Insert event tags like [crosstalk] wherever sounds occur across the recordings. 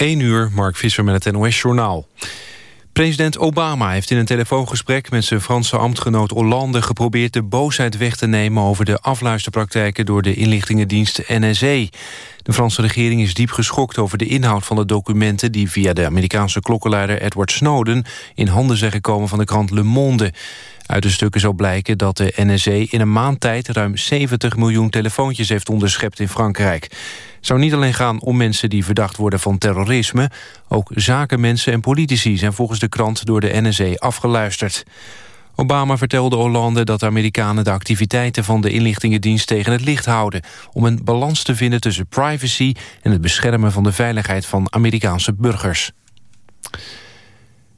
1 uur, Mark Visser met het NOS-journaal. President Obama heeft in een telefoongesprek met zijn Franse ambtgenoot Hollande geprobeerd de boosheid weg te nemen over de afluisterpraktijken door de inlichtingendienst NSE. De Franse regering is diep geschokt over de inhoud van de documenten die via de Amerikaanse klokkenluider Edward Snowden in handen zijn gekomen van de krant Le Monde. Uit de stukken zal blijken dat de NSE in een maand tijd ruim 70 miljoen telefoontjes heeft onderschept in Frankrijk. Zou niet alleen gaan om mensen die verdacht worden van terrorisme, ook zakenmensen en politici zijn volgens de krant door de NSE afgeluisterd. Obama vertelde Hollande dat de Amerikanen de activiteiten van de inlichtingendienst tegen het licht houden, om een balans te vinden tussen privacy en het beschermen van de veiligheid van Amerikaanse burgers.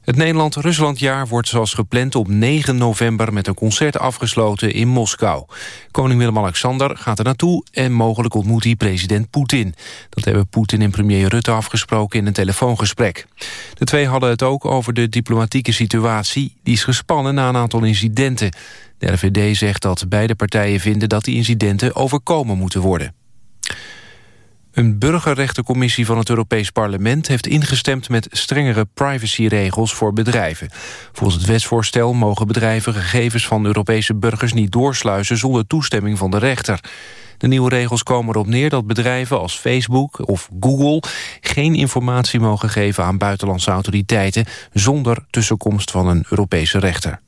Het Nederland-Ruslandjaar wordt zoals gepland op 9 november... met een concert afgesloten in Moskou. Koning Willem-Alexander gaat er naartoe... en mogelijk ontmoet hij president Poetin. Dat hebben Poetin en premier Rutte afgesproken in een telefoongesprek. De twee hadden het ook over de diplomatieke situatie. Die is gespannen na een aantal incidenten. De RVD zegt dat beide partijen vinden dat die incidenten overkomen moeten worden. Een burgerrechtencommissie van het Europees Parlement heeft ingestemd met strengere privacyregels voor bedrijven. Volgens het wetsvoorstel mogen bedrijven gegevens van Europese burgers niet doorsluizen zonder toestemming van de rechter. De nieuwe regels komen erop neer dat bedrijven als Facebook of Google geen informatie mogen geven aan buitenlandse autoriteiten zonder tussenkomst van een Europese rechter.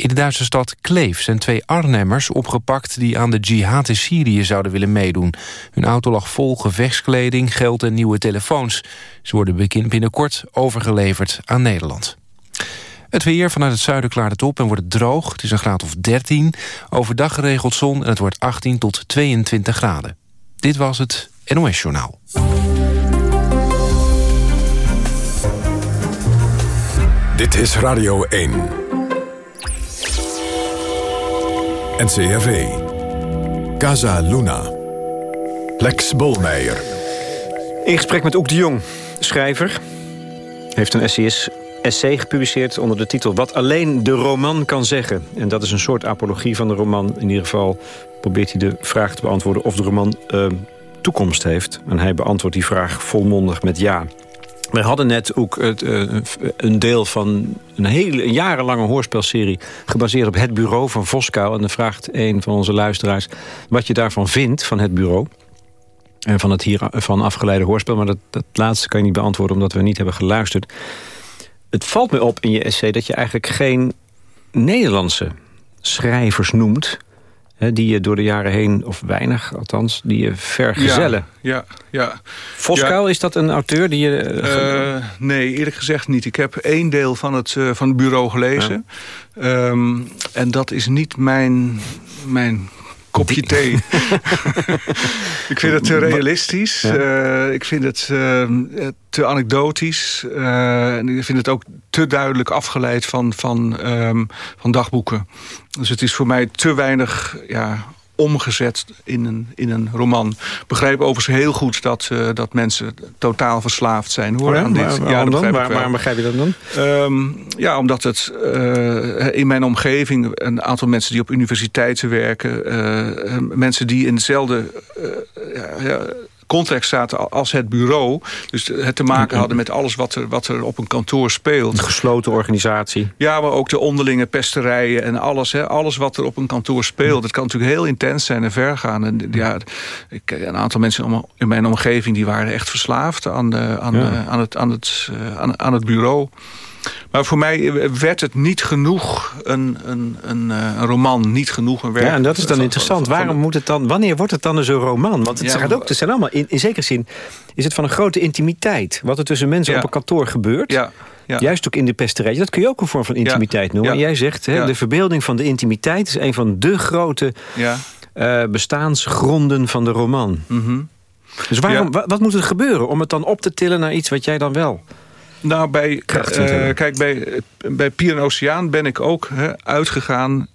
In de Duitse stad Kleef zijn twee Arnhemmers opgepakt... die aan de jihad in Syrië zouden willen meedoen. Hun auto lag vol gevechtskleding, geld en nieuwe telefoons. Ze worden binnenkort overgeleverd aan Nederland. Het weer vanuit het zuiden klaart het op en wordt het droog. Het is een graad of 13. Overdag geregeld zon en het wordt 18 tot 22 graden. Dit was het NOS Journaal. Dit is Radio 1. NCRV. Casa Luna. Lex Bolmeijer. In gesprek met Oek de Jong, schrijver. Heeft een essayist, essay gepubliceerd onder de titel... Wat alleen de roman kan zeggen. En dat is een soort apologie van de roman. In ieder geval probeert hij de vraag te beantwoorden... of de roman uh, toekomst heeft. En hij beantwoordt die vraag volmondig met ja. We hadden net ook het, uh, een deel van een hele jarenlange hoorspelserie... gebaseerd op het bureau van Voskou. En dan vraagt een van onze luisteraars wat je daarvan vindt, van het bureau. En van het hier van afgeleide hoorspel. Maar dat, dat laatste kan je niet beantwoorden omdat we niet hebben geluisterd. Het valt me op in je essay dat je eigenlijk geen Nederlandse schrijvers noemt die je door de jaren heen, of weinig althans, die je vergezellen. Ja, ja. ja. Voskuil, is dat een auteur die je... Uh, nee, eerlijk gezegd niet. Ik heb één deel van het, uh, van het bureau gelezen. Um, en dat is niet mijn, mijn kopje thee. [laughs] ik vind het te realistisch. Uh, ik vind het uh, te anekdotisch. Uh, en ik vind het ook te duidelijk afgeleid van, van, um, van dagboeken. Dus het is voor mij te weinig ja, omgezet in een, in een roman. begrijp overigens heel goed dat, uh, dat mensen totaal verslaafd zijn hoor, ja, aan dit. Maar, ja, dat waar, waarom begrijp je dat dan? Um, ja, omdat het uh, in mijn omgeving een aantal mensen die op universiteiten werken... Uh, mensen die in hetzelfde ja, context zaten als het bureau. Dus het te maken hadden met alles wat er, wat er op een kantoor speelt. Een gesloten organisatie. Ja, maar ook de onderlinge pesterijen en alles. Hè, alles wat er op een kantoor speelt. Het kan natuurlijk heel intens zijn en ver gaan. En ja, ik, een aantal mensen in mijn omgeving die waren echt verslaafd aan, de, aan, ja. aan, het, aan, het, aan, aan het bureau. Maar voor mij werd het niet genoeg een, een, een, een, roman, niet genoeg een werk. Ja, en dat is dan interessant. Waarom moet het dan, wanneer wordt het dan dus een roman? Want het, ja, gaat ook, het zijn allemaal, in, in zekere zin is het van een grote intimiteit. Wat er tussen mensen ja. op een kantoor gebeurt. Ja. Ja. Juist ook in de pesterij. Dat kun je ook een vorm van intimiteit noemen. En jij zegt, hè, de verbeelding van de intimiteit... is een van de grote uh, bestaansgronden van de roman. Mm -hmm. Dus waarom, wat moet er gebeuren om het dan op te tillen naar iets wat jij dan wel... Nou, bij, uh, kijk, bij, bij Pier en Oceaan ben ik ook hè, uitgegaan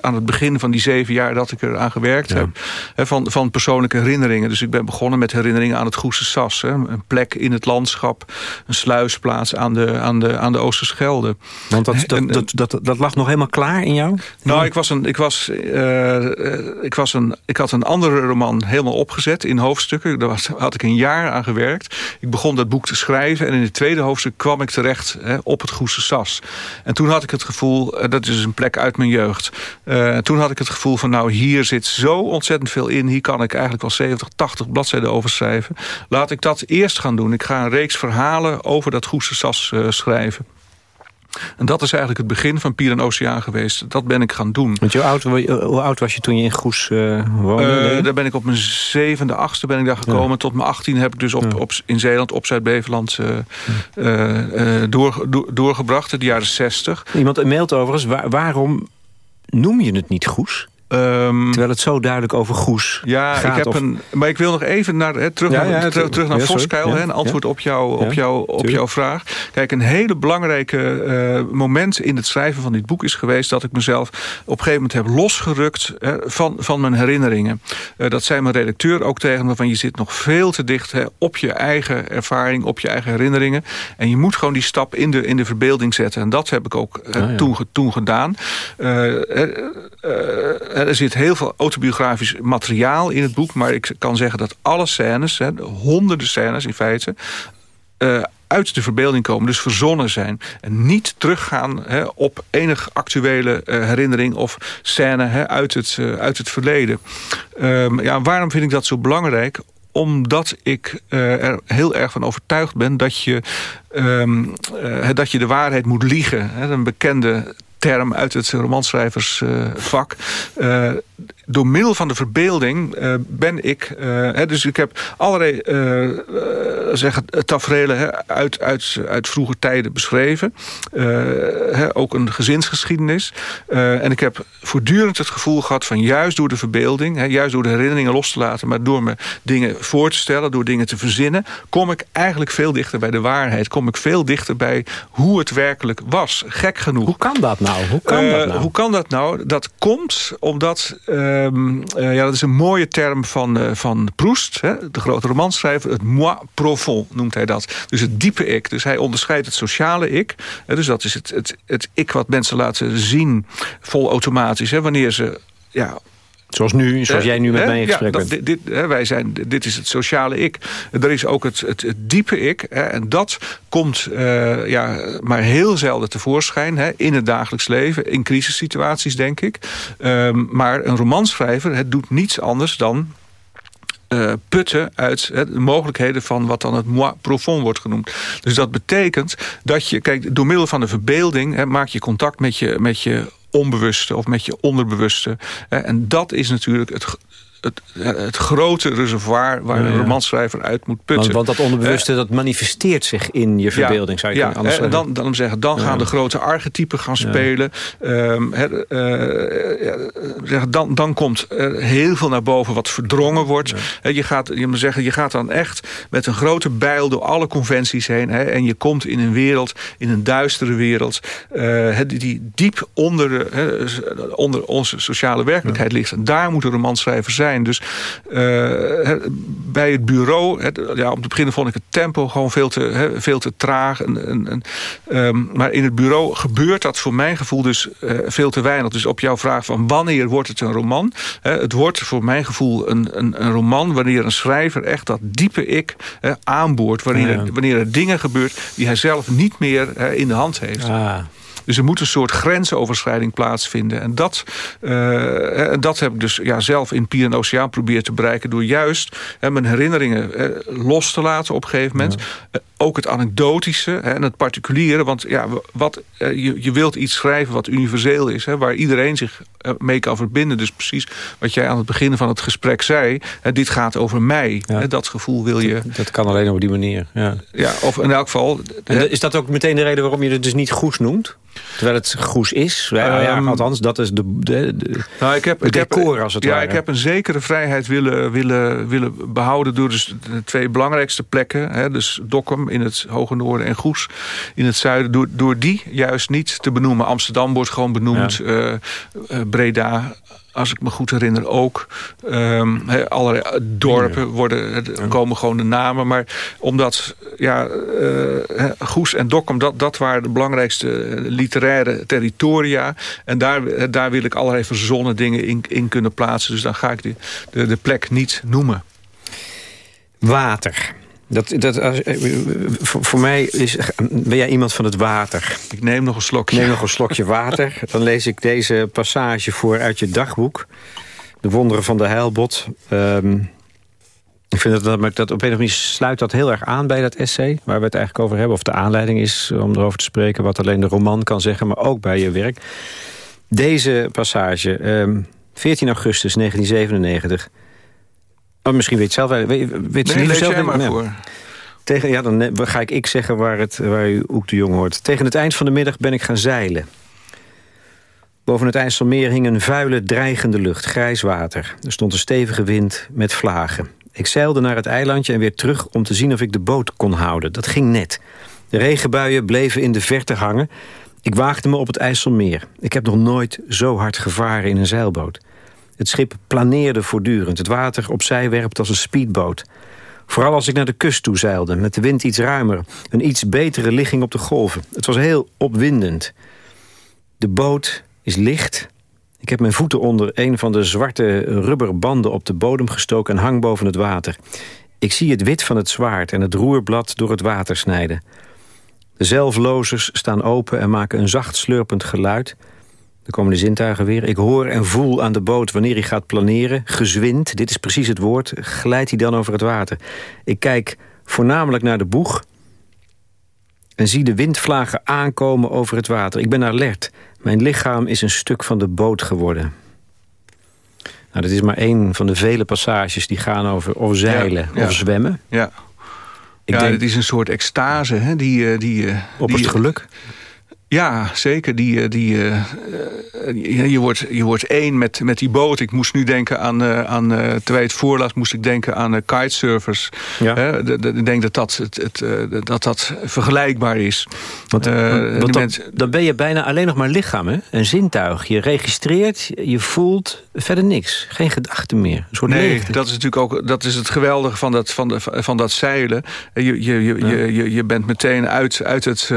aan het begin van die zeven jaar dat ik er aan gewerkt heb. van, van persoonlijke herinneringen. Dus ik ben begonnen met herinneringen aan het Goese Sas. een plek in het landschap. Een sluisplaats aan de, aan de, aan de Oosterschelde. Want dat, dat, dat, dat, dat lag nog helemaal klaar in jou? Nou, ik, was een, ik, was, ik, was een, ik had een andere roman helemaal opgezet in hoofdstukken. Daar had ik een jaar aan gewerkt. Ik begon dat boek te schrijven. En in het tweede hoofdstuk kwam ik terecht op het Goese Sas. En toen had ik het gevoel, dat is een plek uit mijn jeugd. Uh, toen had ik het gevoel van, nou, hier zit zo ontzettend veel in. Hier kan ik eigenlijk wel 70, 80 bladzijden over schrijven. Laat ik dat eerst gaan doen. Ik ga een reeks verhalen over dat Goese Sas uh, schrijven. En dat is eigenlijk het begin van Pier en Oceaan geweest. Dat ben ik gaan doen. Want hoe oud, hoe oud was je toen je in Goes uh, woonde? Uh, daar ben ik op mijn zevende, achtste ben ik daar gekomen. Tot mijn achttien heb ik dus op, op, in Zeeland op Zuid-Beveland uh, door, door, doorgebracht. In de jaren zestig. Iemand mailt overigens, waar, waarom noem je het niet Goes? Um, Terwijl het zo duidelijk over Goes ja, gaat. Ik heb een, maar ik wil nog even naar, terug, naar, terug, terug naar Voskuil. een antwoord op, jou, op, jou, op jouw vraag. Kijk, een hele belangrijke uh, moment in het schrijven van dit boek is geweest... dat ik mezelf op een gegeven moment heb losgerukt van, van mijn herinneringen. Uh, dat zei mijn redacteur ook tegen me. Van je zit nog veel te dicht op je eigen ervaring, op je eigen herinneringen. En je moet gewoon die stap in de, in de verbeelding zetten. En dat heb ik ook uh, toen, toen gedaan. Er zit heel veel autobiografisch materiaal in het boek... maar ik kan zeggen dat alle scènes, hè, honderden scènes in feite... Uh, uit de verbeelding komen, dus verzonnen zijn. En niet teruggaan hè, op enig actuele uh, herinnering of scène hè, uit, het, uh, uit het verleden. Um, ja, waarom vind ik dat zo belangrijk? Omdat ik er heel erg van overtuigd ben dat je, um, dat je de waarheid moet liegen. Een bekende term uit het romanschrijversvak. Uh, door middel van de verbeelding uh, ben ik... Uh, hè, dus ik heb allerlei uh, zeggen, tafereelen hè, uit, uit, uit vroege tijden beschreven. Hè, ook een gezinsgeschiedenis. en ik heb voortdurend het gevoel gehad van juist door de verbeelding... Hè, juist door de herinneringen los te laten... maar door me dingen voor te stellen, door dingen te verzinnen... kom ik eigenlijk veel dichter bij de waarheid. Kom ik veel dichter bij hoe het werkelijk was. Gek genoeg. Hoe kan dat nou? Hoe kan, dat, nou? Hoe kan dat nou? Dat komt omdat... Um, uh, ja, dat is een mooie term van, uh, van Proust, hè, de grote romanschrijver. Het moi profond noemt hij dat. Dus het diepe ik. Dus hij onderscheidt het sociale ik. Hè, dus dat is het, het, het ik wat mensen laten zien vol automatisch. Hè, wanneer ze ja, Zoals nu, zoals jij nu met mij in gesprek bent. Dit, dit, wij zijn, dit is het sociale ik. Er is ook het, het, het diepe ik. en dat komt uh, ja, maar heel zelden tevoorschijn. Hè, in het dagelijks leven. In crisissituaties, denk ik. Um, maar een romanschrijver het doet niets anders dan uh, putten uit de mogelijkheden van wat dan het moi profond wordt genoemd. Dus dat betekent dat je, kijk, door middel van de verbeelding hè, maak je contact met je, met je onbewuste of met je onderbewuste. En dat is natuurlijk het, het, het, grote reservoir waar een romanschrijver uit moet putten. Want, want dat onderbewuste dat manifesteert zich in je verbeelding, zou je ja, anders en dan, dan, zeggen, dan gaan de grote archetypen gaan spelen. Um, uh, dan, dan komt er heel veel naar boven wat verdrongen wordt. Je, gaat, je, moet zeggen, je gaat dan echt met een grote bijl door alle conventies heen. En je komt in een wereld, in een duistere wereld... Uh, die, die diep onder, onder onze sociale werkelijkheid ligt. En daar moet een romanschrijver zijn. Dus uh, bij het bureau, het, ja, om te beginnen vond ik het tempo gewoon veel te, he, veel te traag. En, en, en um, maar in het bureau gebeurt dat voor mijn gevoel dus uh, veel te weinig. Dus op jouw vraag van wanneer wordt het een roman? Het wordt voor mijn gevoel een, een, een, roman wanneer een schrijver echt dat diepe ik hè, aanboort. Wanneer, ja. er, wanneer er dingen gebeurt die hij zelf niet meer in de hand heeft. Ah. Dus er moet een soort grensoverschrijding plaatsvinden. En dat, uh, dat heb ik dus ja, zelf in Pier en Oceaan proberen te bereiken... door juist hè, mijn herinneringen los te laten op een gegeven moment. Ja. Ook het anekdotische hè, en het particuliere. Want ja, wat, je, je wilt iets schrijven wat universeel is. Hè, waar iedereen zich mee kan verbinden. Dus precies wat jij aan het begin van het gesprek zei. Hè, dit gaat over mij. Ja. Hè, dat gevoel wil je... Dat, dat, kan alleen op die manier. Ja. ja, of in elk geval... En is dat ook meteen de reden waarom je het dus niet Goes noemt? Terwijl het Goes is? Ja, um, althans, dat is de, de, de, nou, ik heb, de decor als het ja, ware. ik heb een zekere vrijheid willen, willen, willen behouden... door dus de twee belangrijkste plekken. Hè, dus Dokkum, In het hoge noorden en Goes in het zuiden. Door, door die juist niet te benoemen. Amsterdam wordt gewoon benoemd. Breda als ik me goed herinner ook. Um, allerlei dorpen worden, komen gewoon de namen. Maar omdat ja, uh, Goes en Dokkum, dat, dat waren de belangrijkste literaire territoria. En daar, daar wil ik allerlei verzonnen dingen in, in kunnen plaatsen. Dus dan ga ik de, de, de plek niet noemen. Water. Dat, dat, als, eh, voor, voor, mij is, ben jij iemand van het water. Ik neem nog een slokje. Neem nog een slokje water. [laughs] Dan lees ik deze passage voor uit je dagboek. De wonderen van de heilbot. Um, ik vind dat, dat, dat op een of andere manier sluit dat heel erg aan bij dat essay... waar we het eigenlijk over hebben. Of de aanleiding is om erover te spreken... wat alleen de roman kan zeggen, maar ook bij je werk. Deze passage, um, ehm, 14 augustus 1997... Oh, misschien weet je het zelf. Weet, weet nee, lees zelf, maar voor. Tegen, ja, dan ga ik ik zeggen waar, het, waar u ook de Jong hoort. Tegen het eind van de middag ben ik gaan zeilen. Boven het IJsselmeer hing een vuile, dreigende lucht, grijs water. Er stond een stevige wind met vlagen. Ik zeilde naar het eilandje en weer terug om te zien of ik de boot kon houden. Dat ging net. De regenbuien bleven in de verte hangen. Ik waagde me op het IJsselmeer. Ik heb nog nooit zo hard gevaren in een zeilboot. Het schip planeerde voortdurend. Het water opzij werpt als een speedboot. Vooral als ik naar de kust toe zeilde, met de wind iets ruimer. Een iets betere ligging op de golven. Het was heel opwindend. De boot is licht. Ik heb mijn voeten onder een van de zwarte rubberbanden op de bodem gestoken... en hang boven het water. Ik zie het wit van het zwaard en het roerblad door het water snijden. De zelflozers staan open en maken een zacht slurpend geluid... Er komen de zintuigen weer. Ik hoor en voel aan de boot wanneer hij gaat planeren. Gezwind, dit is precies het woord, glijdt hij dan over het water. Ik kijk voornamelijk naar de boeg... en zie de windvlagen aankomen over het water. Ik ben alert. Mijn lichaam is een stuk van de boot geworden. Nou, dat is maar één van de vele passages die gaan over of zeilen of zwemmen. Ja, ik ja denk, het is een soort extase. Hè, die, eh, die, eh, op het geluk? Ja, zeker. Die, eh, die, uh, je, je, wordt, je wordt één met, met die boot. Ik moest nu denken aan, uh, aan terwijl je het voorlas, moest ik denken aan kitesurfers. Ja. ik denk dat dat, het, het, dat dat vergelijkbaar is. Want, want dan, dan, ben je bijna alleen nog maar lichaam hè? en zintuig. Je registreert, je voelt verder niks. Geen gedachten meer. Een soort nee, leegte. dat is natuurlijk ook dat is het geweldige van dat, van de, van dat zeilen. Je, je, je, je, je, je bent meteen uit, uit het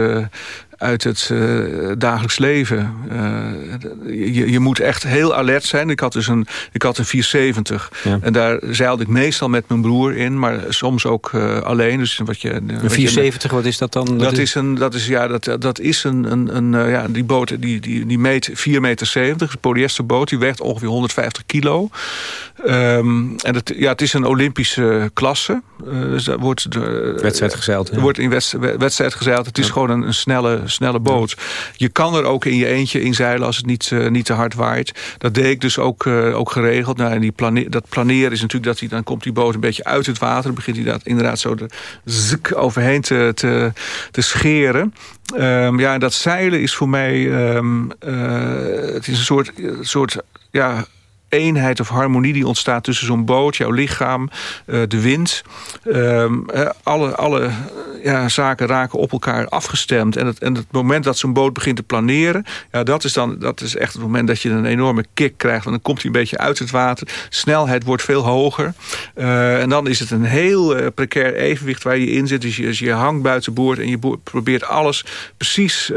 uit het uh, dagelijks leven. Uh, je, je moet echt heel alert zijn. Ik had dus een, ik had een 470. Ja. En daar zeilde ik meestal met mijn broer in. Maar soms ook uh, alleen. Dus wat je, een 470, wat is dat dan? Dat, is, een, dat is, ja, dat, dat is een, een, een ja, die boot die, die, die meet 4,70 meter. 70, een polyesterboot. Die weegt ongeveer 150 kilo. Um, en het, ja, het is een Olympische klasse. dus daar wordt de, wedstrijd gezeild. Er wordt in wedstrijd gezeild. Het is ja. gewoon een, een snelle snelle boot. Je kan er ook in je eentje in zeilen als het niet, uh, niet te hard waait. Dat deed ik dus ook, uh, ook geregeld. Nou, en die dat planeren is natuurlijk dat hij, dan komt die boot een beetje uit het water. Dan begint hij dat inderdaad zo zik overheen te, te, te scheren. Um, ja, dat zeilen is voor mij... Um, uh, het is een soort, soort ja, eenheid of harmonie die ontstaat tussen zo'n boot, jouw lichaam, uh, de wind. Um, alle alle ja, zaken raken op elkaar afgestemd. En het, en het moment dat zo'n boot begint te planeren... Ja, dat, is dan, dat is echt het moment dat je een enorme kick krijgt. Want dan komt hij een beetje uit het water. Snelheid wordt veel hoger. En dan is het een heel precair evenwicht waar je in zit. Dus je, dus hangt buiten boord en je probeert alles precies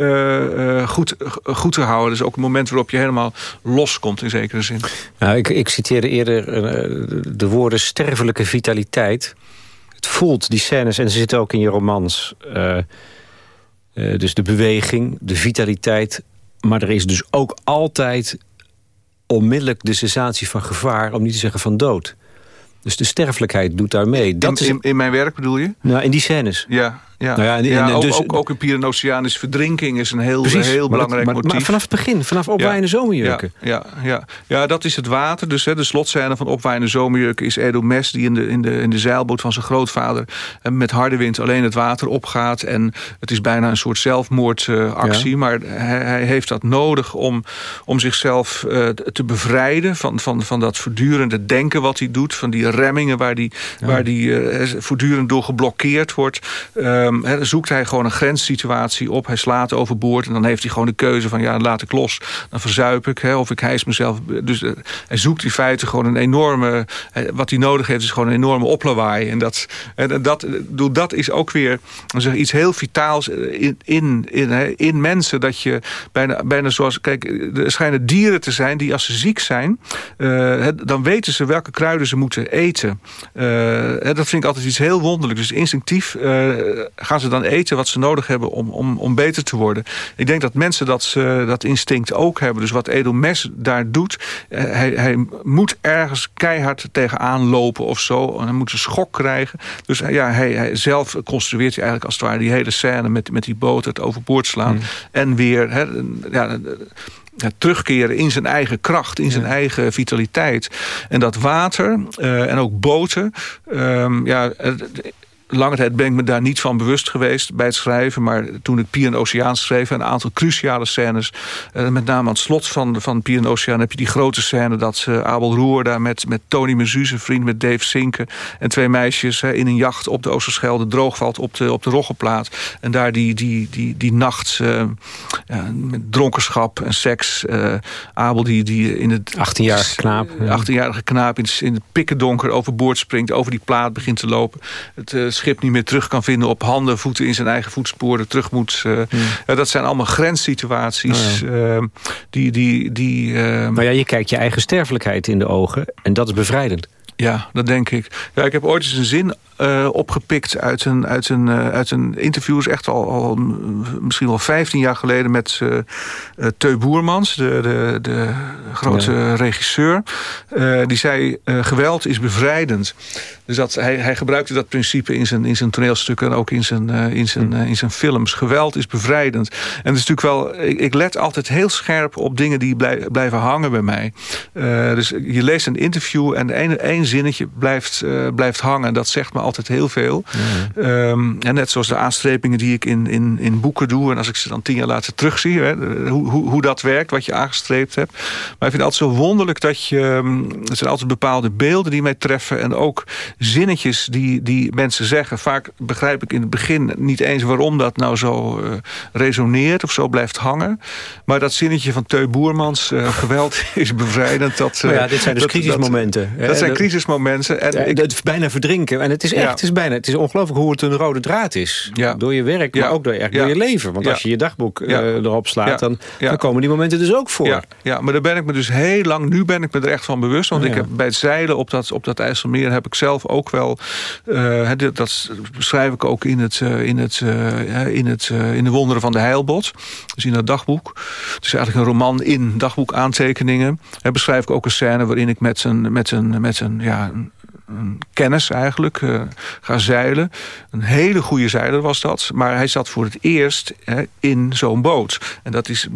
goed, goed te houden. Dus ook het moment waarop je helemaal loskomt in zekere zin. Nou, ik, ik citeerde eerder de woorden sterfelijke vitaliteit voelt, die scènes, en ze zitten ook in je romans. Uh, uh, dus de beweging, de vitaliteit. Maar er is dus ook altijd onmiddellijk de sensatie van gevaar... om niet te zeggen van dood. Dus de sterfelijkheid doet daar mee. Dat in, in, in, mijn werk bedoel je? Nou, in die scènes. Ja, ja, nou ja, en, ja ook, dus, ook, ook, een Pyreneoceanische verdrinking is een heel, precies, heel belangrijk maar, motief. Maar vanaf het begin, vanaf opwaaiende ja, zomerjurken. Ja, ja, ja, ja, dat is het water. Dus hè, de slotscène van opwaaiende zomerjurken is Edo Mes... die in de, in, de, in de zeilboot van zijn grootvader eh, met harde wind alleen het water opgaat. En het is bijna een soort zelfmoordactie. Uh, maar hij, hij, heeft dat nodig om, om zichzelf uh, te bevrijden... Van, van, van dat voortdurende denken wat hij doet. Van die remmingen waar die, waar die uh, voortdurend door geblokkeerd wordt... Um, zoekt hij gewoon een grenssituatie op. Hij slaat overboord en dan heeft hij gewoon de keuze van... ja, laat ik los, dan verzuip ik. Of ik hijs mezelf. Dus uh, hij zoekt in feite gewoon een enorme... wat hij nodig heeft is gewoon een enorme oplawaai. En dat, dat, dat is ook weer iets heel vitaals in, in, in, in mensen. Dat je bijna, bijna zoals... Kijk, er schijnen dieren te zijn die als ze ziek zijn... Dan weten ze welke kruiden ze moeten eten. Dat vind ik altijd iets heel wonderlijks. Dus instinctief gaan ze dan eten wat ze nodig hebben om, om, om beter te worden. Ik denk dat mensen dat, dat instinct ook hebben. Dus wat Edelmes daar doet... hij, hij moet ergens keihard tegenaan lopen of zo. En hij moet een schok krijgen. Dus ja, hij, hij zelf construeert hij eigenlijk als het ware... die hele scène met, met die boot, het overboord slaan. Hmm. En weer... Hè, ja, terugkeren in zijn eigen kracht, in zijn eigen vitaliteit. En dat water uh, en ook boten... Um, ja, lange tijd ben ik me daar niet van bewust geweest bij het schrijven. Maar toen ik Pier en Oceaan schreef... een aantal cruciale scènes. Uh, met name aan het slot van, van Pier en Oceaan... heb je die grote scène dat uh, Abel Roer daar met, met Tony Mezu... vriend met Dave Sinken en twee meisjes... in een jacht op de Oosterschelde droog valt op de, op de Roggeplaat. En daar die, die, die, die nacht uh, met dronkenschap en seks... Abel die, die in het... 18-jarige knaap. 18-jarige knaap in, in het pikkendonker overboord springt... over die plaat begint te lopen. Het schip niet meer terug kan vinden op handen, voeten in zijn eigen voetsporen terug moet. Uh, dat zijn allemaal grenssituaties. Oh ja. uh, die, die, die, uh, maar ja, je kijkt je eigen sterfelijkheid in de ogen en dat is bevrijdend. Ja, dat denk ik. Ja, ik heb ooit eens een zin uh, opgepikt uit een, uit een, uh, uit een interview. is echt al, al misschien wel 15 jaar geleden met uh, Teu Boermans, de, de, de grote ja. regisseur. die zei, geweld is bevrijdend. Dus dat, hij, hij gebruikte dat principe in zijn, in zijn toneelstukken... en ook in zijn, in, zijn, in zijn films. Geweld is bevrijdend. En het is natuurlijk wel... Ik, ik let altijd heel scherp op dingen die blij, blijven hangen bij mij. dus je leest een interview en één zinnetje blijft, blijft hangen. En dat zegt me altijd heel veel. Ja. Um, en net zoals de aanstrepingen die ik in, in, in boeken doe... en als ik ze dan tien jaar later terugzie... Hè, hoe, hoe, hoe dat werkt, wat je aangestreept hebt. Maar ik vind het altijd zo wonderlijk dat je... Er zijn altijd bepaalde beelden die mij treffen... en ook zinnetjes die, die mensen zeggen. Vaak begrijp ik in het begin niet eens waarom dat nou zo uh, resoneert... of zo blijft hangen. Maar dat zinnetje van Teu Boermans... Uh, [laughs] geweld is bevrijdend. Dat, uh, ja, dit zijn dus dat, crisismomenten. Dat, dat zijn crisismomenten. En ja, ik, bijna verdrinken. En het is echt, het is bijna, het is ongelooflijk hoe het een rode draad is. Ja. Door je werk, maar ook door, door je leven. Want als je je dagboek uh, erop slaat, dan, dan, komen die momenten dus ook voor. Ja, maar daar ben ik me dus heel lang, nu ben ik me er echt van bewust. Want ik heb bij het zeilen op dat, op dat IJsselmeer heb ik zelf ook wel, uh, dat beschrijf ik ook in, het, uh, in, het, in, het, in de wonderen van de heilbot. Dus in dat dagboek. Het is eigenlijk een roman in dagboek aantekeningen. Daar beschrijf ik ook een scène waarin ik met zijn, met zijn, met zijn ja, een kennis eigenlijk, uh, gaan zeilen. Een hele goede zeiler was dat. Maar hij zat voor het eerst hè, in zo'n boot. En dat is,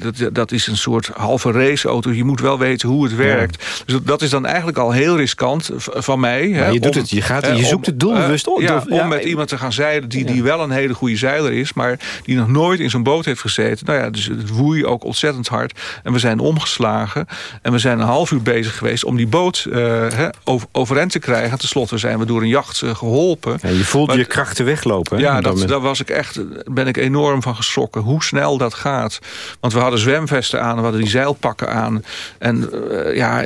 dat, dat is een soort halve raceauto. Je moet wel weten hoe het werkt. Ja. Dus dat is dan eigenlijk al heel riskant van mij. Hè, je, doet om, het, je, gaat, je zoekt het doelbewust op. Ja, om met iemand te gaan zeilen die, die wel een hele goede zeiler is... maar die nog nooit in zo'n boot heeft gezeten. Nou ja, dus het woei ook ontzettend hard. En we zijn omgeslagen. En we zijn een half uur bezig geweest om die boot uh, hè, over, overeind te krijgen. Ten slotte zijn we door een jacht uh, geholpen. Ja, je voelt je krachten weglopen. Ja, dat, daar was ik echt, ben ik enorm van geschrokken. Hoe snel dat gaat. Want we hadden zwemvesten aan, we hadden die zeilpakken aan. En uh, ja,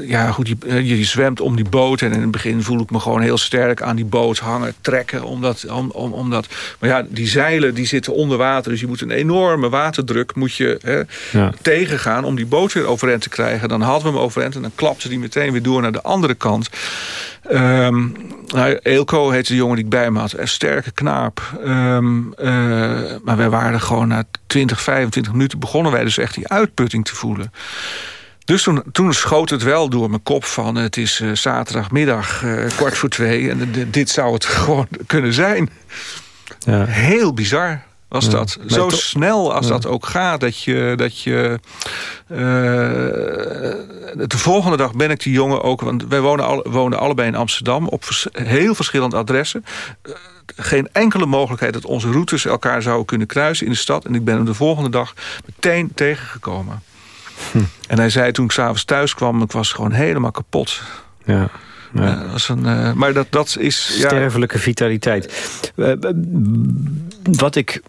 ja, goed, je, je, zwemt om die boot. En in het begin voel ik me gewoon heel sterk aan die boot hangen, trekken. Omdat, om, om, omdat, maar ja, die zeilen die zitten onder water. Dus je moet een enorme waterdruk moet je, hè, ja. tegengaan om die boot weer overeind te krijgen. Dan hadden we hem overeind en dan klapte die meteen weer door naar de andere kant. Um, nou, Eelco heette de jongen die ik bij me had. Een sterke knaap. Um, uh, maar wij waren gewoon na 20, 25 minuten... begonnen wij dus echt die uitputting te voelen. Dus toen, toen schoot het wel door mijn kop van... het is uh, zaterdagmiddag, uh, kwart voor twee... en dit zou het [laughs] gewoon kunnen zijn. Ja. Heel bizar was ja. dat. Zo snel als ja. dat ook gaat, dat je... Dat je uh, de volgende dag ben ik die jongen ook... want wij wonen, alle, wonen allebei in Amsterdam... op vers heel verschillende adressen. Uh, geen enkele mogelijkheid dat onze routes elkaar zouden kunnen kruisen in de stad. En ik ben hem de volgende dag meteen tegengekomen. Hm. En hij zei toen ik s'avonds thuis kwam... ik was gewoon helemaal kapot. Ja. Ja. dat is een, maar dat, dat is... Sterfelijke vitaliteit. wat ik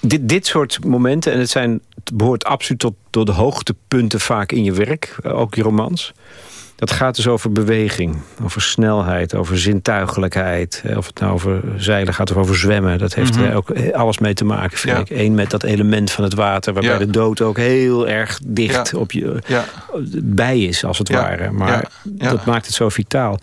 dit, dit soort momenten, en het, zijn, het behoort absoluut tot, tot de hoogtepunten vaak in je werk, ook je romans. Dat gaat dus over beweging, over snelheid, over zintuigelijkheid. Of het nou over zeilen gaat of over zwemmen. Dat heeft mm ook alles mee te maken, vind ik. Eén met dat element van het water... waarbij de dood ook heel erg dicht op je bij is, als het ware. Maar dat maakt het zo vitaal.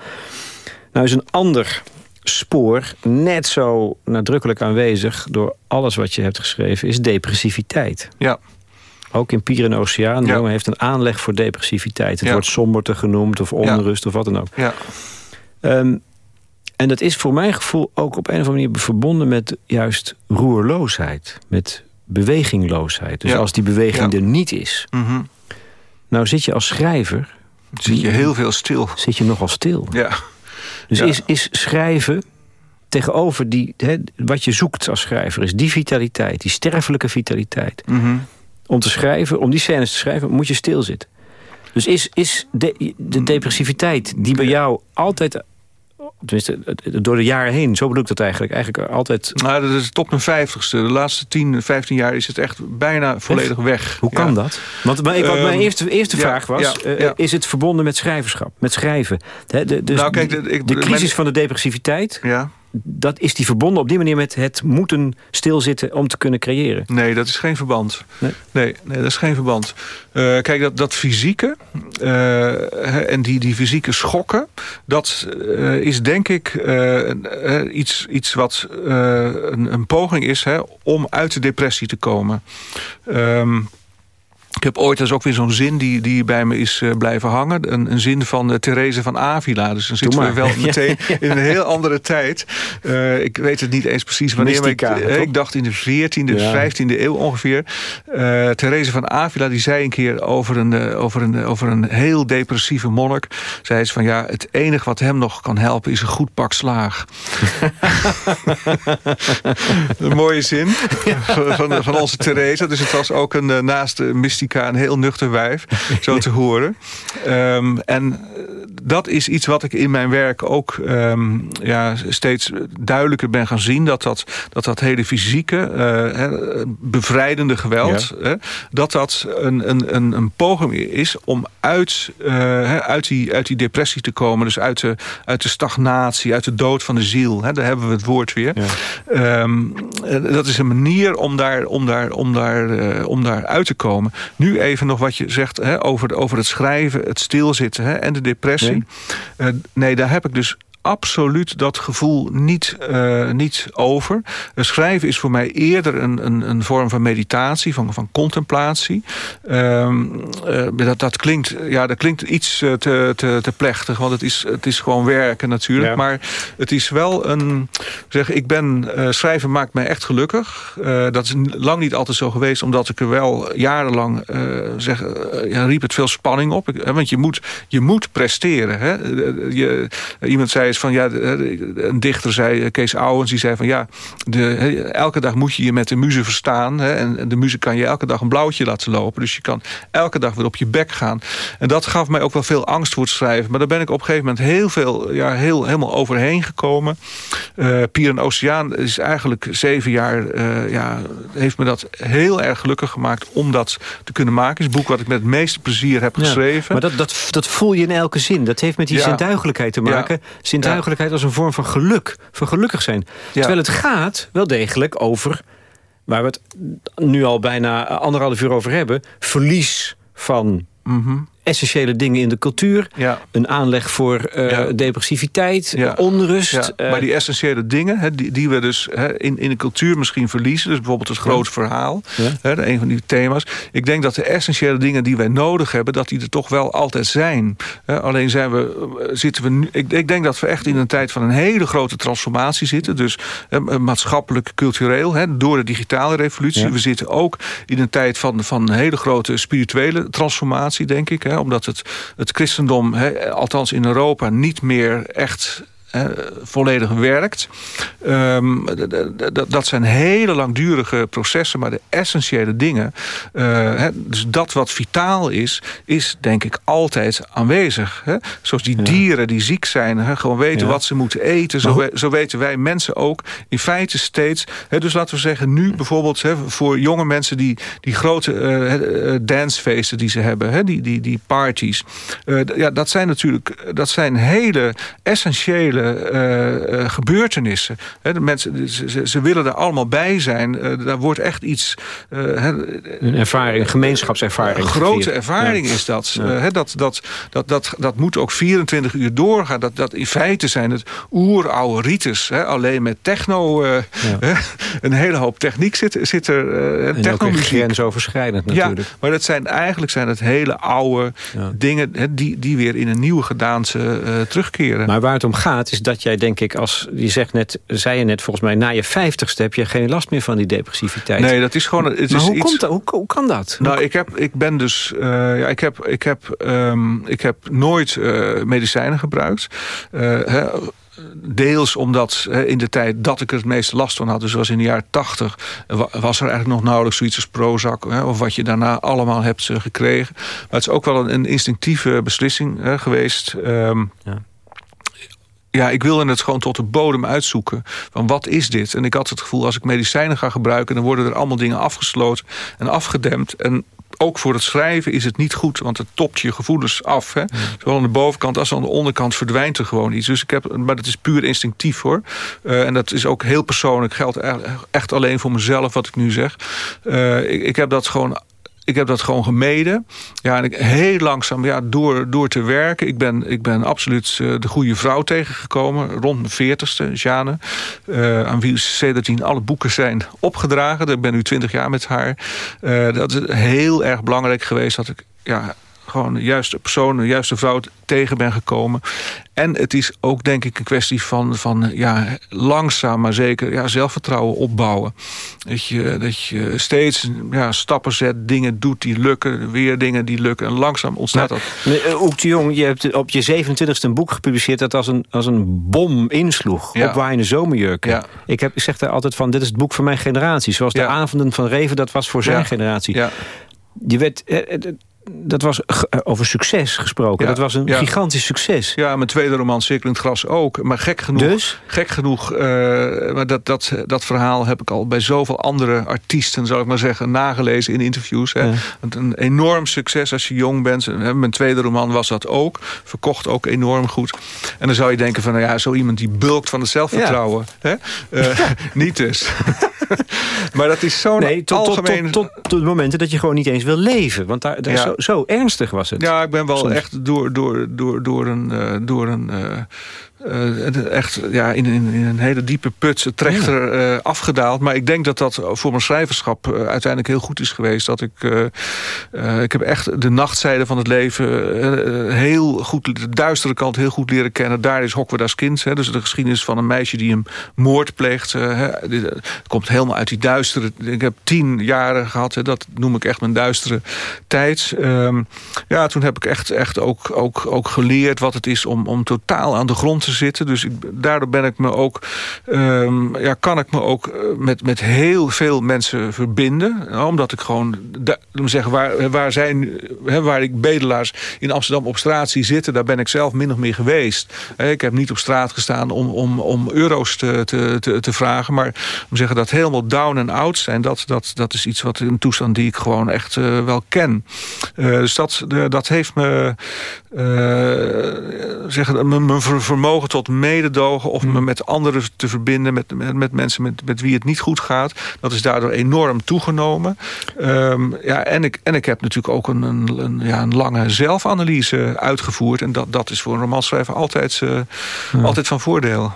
Nou is een ander spoor net zo nadrukkelijk aanwezig... door alles wat je hebt geschreven, is depressiviteit. Ja. Ook in Pier en Oceaan. Ja. heeft een aanleg voor depressiviteit. Het wordt somberte genoemd of onrust of wat dan ook. Ja. Um, en dat is voor mijn gevoel ook op een of andere manier verbonden met juist roerloosheid. Met bewegingloosheid. Dus als die beweging er niet is. Mm Nou zit je als schrijver... Zit je heel veel stil. Zit je nogal stil. Ja. Dus is, is schrijven tegenover die, wat je zoekt als schrijver... is die vitaliteit, die sterfelijke vitaliteit. Mm Om te schrijven, om die scènes te schrijven, moet je stilzitten. Dus is, is de, de depressiviteit die bij jou altijd Tenminste, door de jaren heen. Zo bedoel ik dat eigenlijk. Eigenlijk altijd... Nou, dat is tot mijn vijftigste. De laatste 10, 15 jaar is het echt bijna volledig weg. Hoe kan dat? Want mijn, wat mijn ehm, eerste, eerste vraag was... Eh, is het verbonden met schrijverschap? Met schrijven? De, de, dus nou, kijk, de, ik, de crisis van de depressiviteit... Ja dat is die verbonden op die manier met het moeten stilzitten om te kunnen creëren? Nee, dat is geen verband. Nee, nee, nee dat is geen verband. Uh, kijk, dat, dat fysieke uh, en die, die fysieke schokken... dat uh, is denk ik iets, iets wat een, een, poging is hè, om uit de depressie te komen. Um, ik heb ooit, dat is ook weer zo'n zin die, die bij me is uh, blijven hangen. Een, een zin van uh, Therese van Avila. Dus dan zitten we wel [laughs] meteen in een heel andere tijd. Uh, ik weet het niet eens precies wanneer. Mystica, maar ik, ik, dacht in de 14e, ja. 15e eeuw ongeveer. Therese van Avila die zei een keer over een, over een, over een heel depressieve monnik. Zei ze van ja, het enige wat hem nog kan helpen is een goed pak slaag. [laughs] een mooie zin van, van onze Therese. Dus het was ook een naast mystica een heel nuchter wijf, [laughs] zo te horen. Um, en dat is iets wat ik in mijn werk ook um, ja, steeds duidelijker ben gaan zien. Dat dat, dat, dat hele fysieke, uh, bevrijdende geweld... Hè, dat dat een, een, een, een poging is om uit, uh, uit, die, uit die depressie te komen. Dus uit de, uit de stagnatie, uit de dood van de ziel. Hè, daar hebben we het woord weer. Ja. Um, dat is een manier om daar, om daar, om daar, uh, om daar uit te komen. Nu even nog wat je zegt hè, over, over het schrijven, het stilzitten hè, en de depressie. Nee. Uh, nee, daar heb ik dus absoluut dat gevoel niet, uh, niet over. schrijven is voor mij eerder een, een, een vorm van meditatie, van, van contemplatie. Um, uh, dat, dat, klinkt, ja, dat klinkt iets te, te, te plechtig, want het is, het is gewoon werken natuurlijk. Maar het is wel een... Zeg, ik ben, uh, schrijven maakt mij echt gelukkig. dat is lang niet altijd zo geweest, omdat ik er wel jarenlang... zeg, ja, riep het veel spanning op. Ik, want je moet, je moet presteren. Hè? Je, iemand zei van ja, een dichter zei, eh, Kees Ouwens, die zei van ja, de, elke dag moet je je met de muze verstaan. Hè, en de muze kan je elke dag een blauwtje laten lopen. Dus je kan elke dag weer op je bek gaan. En dat gaf mij ook wel veel angst voor het schrijven. Maar daar ben ik op een gegeven moment heel veel, ja, heel, helemaal overheen gekomen. Uh, Pier en Oceaan is eigenlijk zeven jaar, uh, ja, heeft me dat heel erg gelukkig gemaakt om dat te kunnen maken. Het is een boek wat ik met het meeste plezier heb geschreven. Maar dat, dat, dat voel je in elke zin. Dat heeft met die ja. zintuigelijkheid te maken. Ja zintuigelijkheid als een vorm van geluk. Van gelukkig zijn. Terwijl het gaat wel degelijk over... waar we het nu al bijna anderhalf uur over hebben... verlies van mhm essentiële dingen in de cultuur. Ja. Een aanleg voor uh, depressiviteit, ja. onrust. Uh, maar die essentiële dingen, die, die we dus in, in de cultuur misschien verliezen... dus bijvoorbeeld het groot verhaal, hè, een van die thema's. Ik denk dat de essentiële dingen die wij nodig hebben... dat die er toch wel altijd zijn. alleen zijn we, eh, zitten we nu... Ik, ik, denk dat we echt in een tijd van een hele grote transformatie zitten. Dus maatschappelijk, cultureel, door de digitale revolutie. We zitten ook in een tijd van, van een hele grote spirituele transformatie, denk ik... Omdat het, het christendom, althans in Europa, niet meer echt volledig werkt. Ehm, dat zijn hele langdurige processen, maar de essentiële dingen... dus dat wat vitaal is, is denk ik altijd aanwezig. Zoals die dieren die ziek zijn, gewoon weten wat ze moeten eten. Zo, zo, weten wij mensen ook in feite steeds. dus laten we zeggen, nu bijvoorbeeld voor jonge mensen... die, die grote uh, dancefeesten die ze hebben, die, die, die parties... ja, dat zijn natuurlijk dat zijn hele essentiële uh, gebeurtenissen. de mensen, ze, ze, willen er allemaal bij zijn. Uh, daar wordt echt iets... een ervaring, een gemeenschapservaring. Een grote ervaring is dat. dat, dat, dat, dat. Dat moet ook 24 uur doorgaan. Dat, dat in feite zijn het oeroude rites. alleen met techno... een hele hoop techniek zit, zit er. Uh, en technomuziek. grensoverschrijdend natuurlijk. Ja, maar dat zijn, eigenlijk zijn het hele oude dingen... die, die weer in een nieuwe gedaante terugkeren. Maar waar het om gaat is dat jij denk ik als... je zegt net, zei je net volgens mij... na je vijftigste heb je geen last meer van die depressiviteit. Nee, dat is gewoon... Het maar is hoe, iets... komt dat, hoe, hoe kan dat? Nou, ik, heb, ik ben dus... Uh, ja, ik, heb, ik, heb, um, ik heb nooit uh, medicijnen gebruikt. Hè, deels omdat in de tijd dat ik er het meeste last van had... dus was in de jaren tachtig... was er eigenlijk nog nauwelijks zoiets als Prozac... of wat je daarna allemaal hebt eh, gekregen. Maar het is ook wel een, instinctieve beslissing geweest... Ehm, ja ja, ik wilde het gewoon tot de bodem uitzoeken. Van wat is dit? En ik had het gevoel, als ik medicijnen ga gebruiken... dan worden er allemaal dingen afgesloten en afgedempt. En ook voor het schrijven is het niet goed, want het topt je gevoelens af. Hè? Zowel aan de bovenkant als aan de onderkant verdwijnt er gewoon iets. Dus ik heb, maar dat is puur instinctief hoor. Uh, en dat is ook heel persoonlijk, geldt echt alleen voor mezelf wat ik nu zeg. Uh, ik, ik heb dat gewoon ik heb dat gewoon gemeden. Ja, en ik heel langzaam ja, door, door te werken. Ik ben, ik ben absoluut uh, de goede vrouw tegengekomen. Rond mijn veertigste, Jane. Uh, aan wie C13 alle boeken zijn opgedragen. Ik ben nu twintig jaar met haar. Uh, dat is heel erg belangrijk geweest dat ik ja, gewoon de juiste persoon, de juiste vrouw tegen ben gekomen. En het is ook denk ik een kwestie van, van ja, langzaam maar zeker ja, zelfvertrouwen opbouwen. Dat je, dat je steeds ja, stappen zet, dingen doet die lukken, weer dingen die lukken. En langzaam ontstaat dat. Eh, Oek de Jong, je hebt op je 27e een boek gepubliceerd... dat als een, als een bom insloeg, ja. opwaaiende zomerjurken. Ja. Ik, heb, ik zeg daar altijd van, dit is het boek van mijn generatie. Zoals de avonden van Reven, dat was voor zijn generatie. Ja. Je werd, eh, eh, dat was eh, over succes gesproken. dat was een gigantisch succes. Ja, mijn tweede roman Cirkelend Gras ook. Maar gek genoeg, dus? gek genoeg uh, maar dat, dat, dat verhaal heb ik al bij zoveel andere artiesten, zou ik maar zeggen, nagelezen in interviews. Hè. Een enorm succes als je jong bent. Mijn tweede roman was dat ook. Verkocht ook enorm goed. En dan zou je denken van, nou ja, zo iemand die bulkt van het zelfvertrouwen. Hè? Uh, [laughs] niet dus. [laughs] maar dat is zo'n nee, tot, algemeen... Tot, tot, tot, de momenten dat je gewoon niet eens wil leven. Want daar, daar zo, zo, ernstig was het. Ja, ik ben wel echt door, door, door, door een... Uh, door een uh, uh, echt ja, in, in, in, een hele diepe put trechter uh, afgedaald. Maar ik denk dat dat voor mijn schrijverschap uh, uiteindelijk heel goed is geweest. Dat ik, ik heb echt de nachtzijde van het leven heel goed, de duistere kant heel goed leren kennen. Daar is Hokwe das kind. Hè, dus de geschiedenis van een meisje die een moord pleegt. het komt helemaal uit die duistere... Ik heb tien jaren gehad, hè, dat noem ik echt mijn duistere tijd. Um, ja, toen heb ik echt, echt ook, ook, ook geleerd wat het is om, om totaal aan de grond te zitten. Dus ik, daardoor ben ik me ook, um, ja, kan ik me ook eh, met, met heel veel mensen verbinden. Omdat ik gewoon, zeggen, waar, waar, zijn, waar ik bedelaars in Amsterdam op straat zie zitten, daar ben ik zelf min of meer geweest. Ik heb niet op straat gestaan om, om, om euro's te, te, te, vragen. Maar om zeggen dat helemaal down en out zijn, dat, dat, dat is iets wat een toestand die ik gewoon echt uh, wel ken. Uh, dus dat, dat heeft me zeggen, mijn vermogen tot mededogen... of me hmm. met anderen te verbinden, met, met, met, mensen met, met wie het niet goed gaat... dat is daardoor enorm toegenomen. Um, ja, en, ik, en ik heb natuurlijk ook een, een, een, ja, een lange zelfanalyse uitgevoerd... en dat, dat is voor een romanschrijver altijd, uh, altijd van voordeel.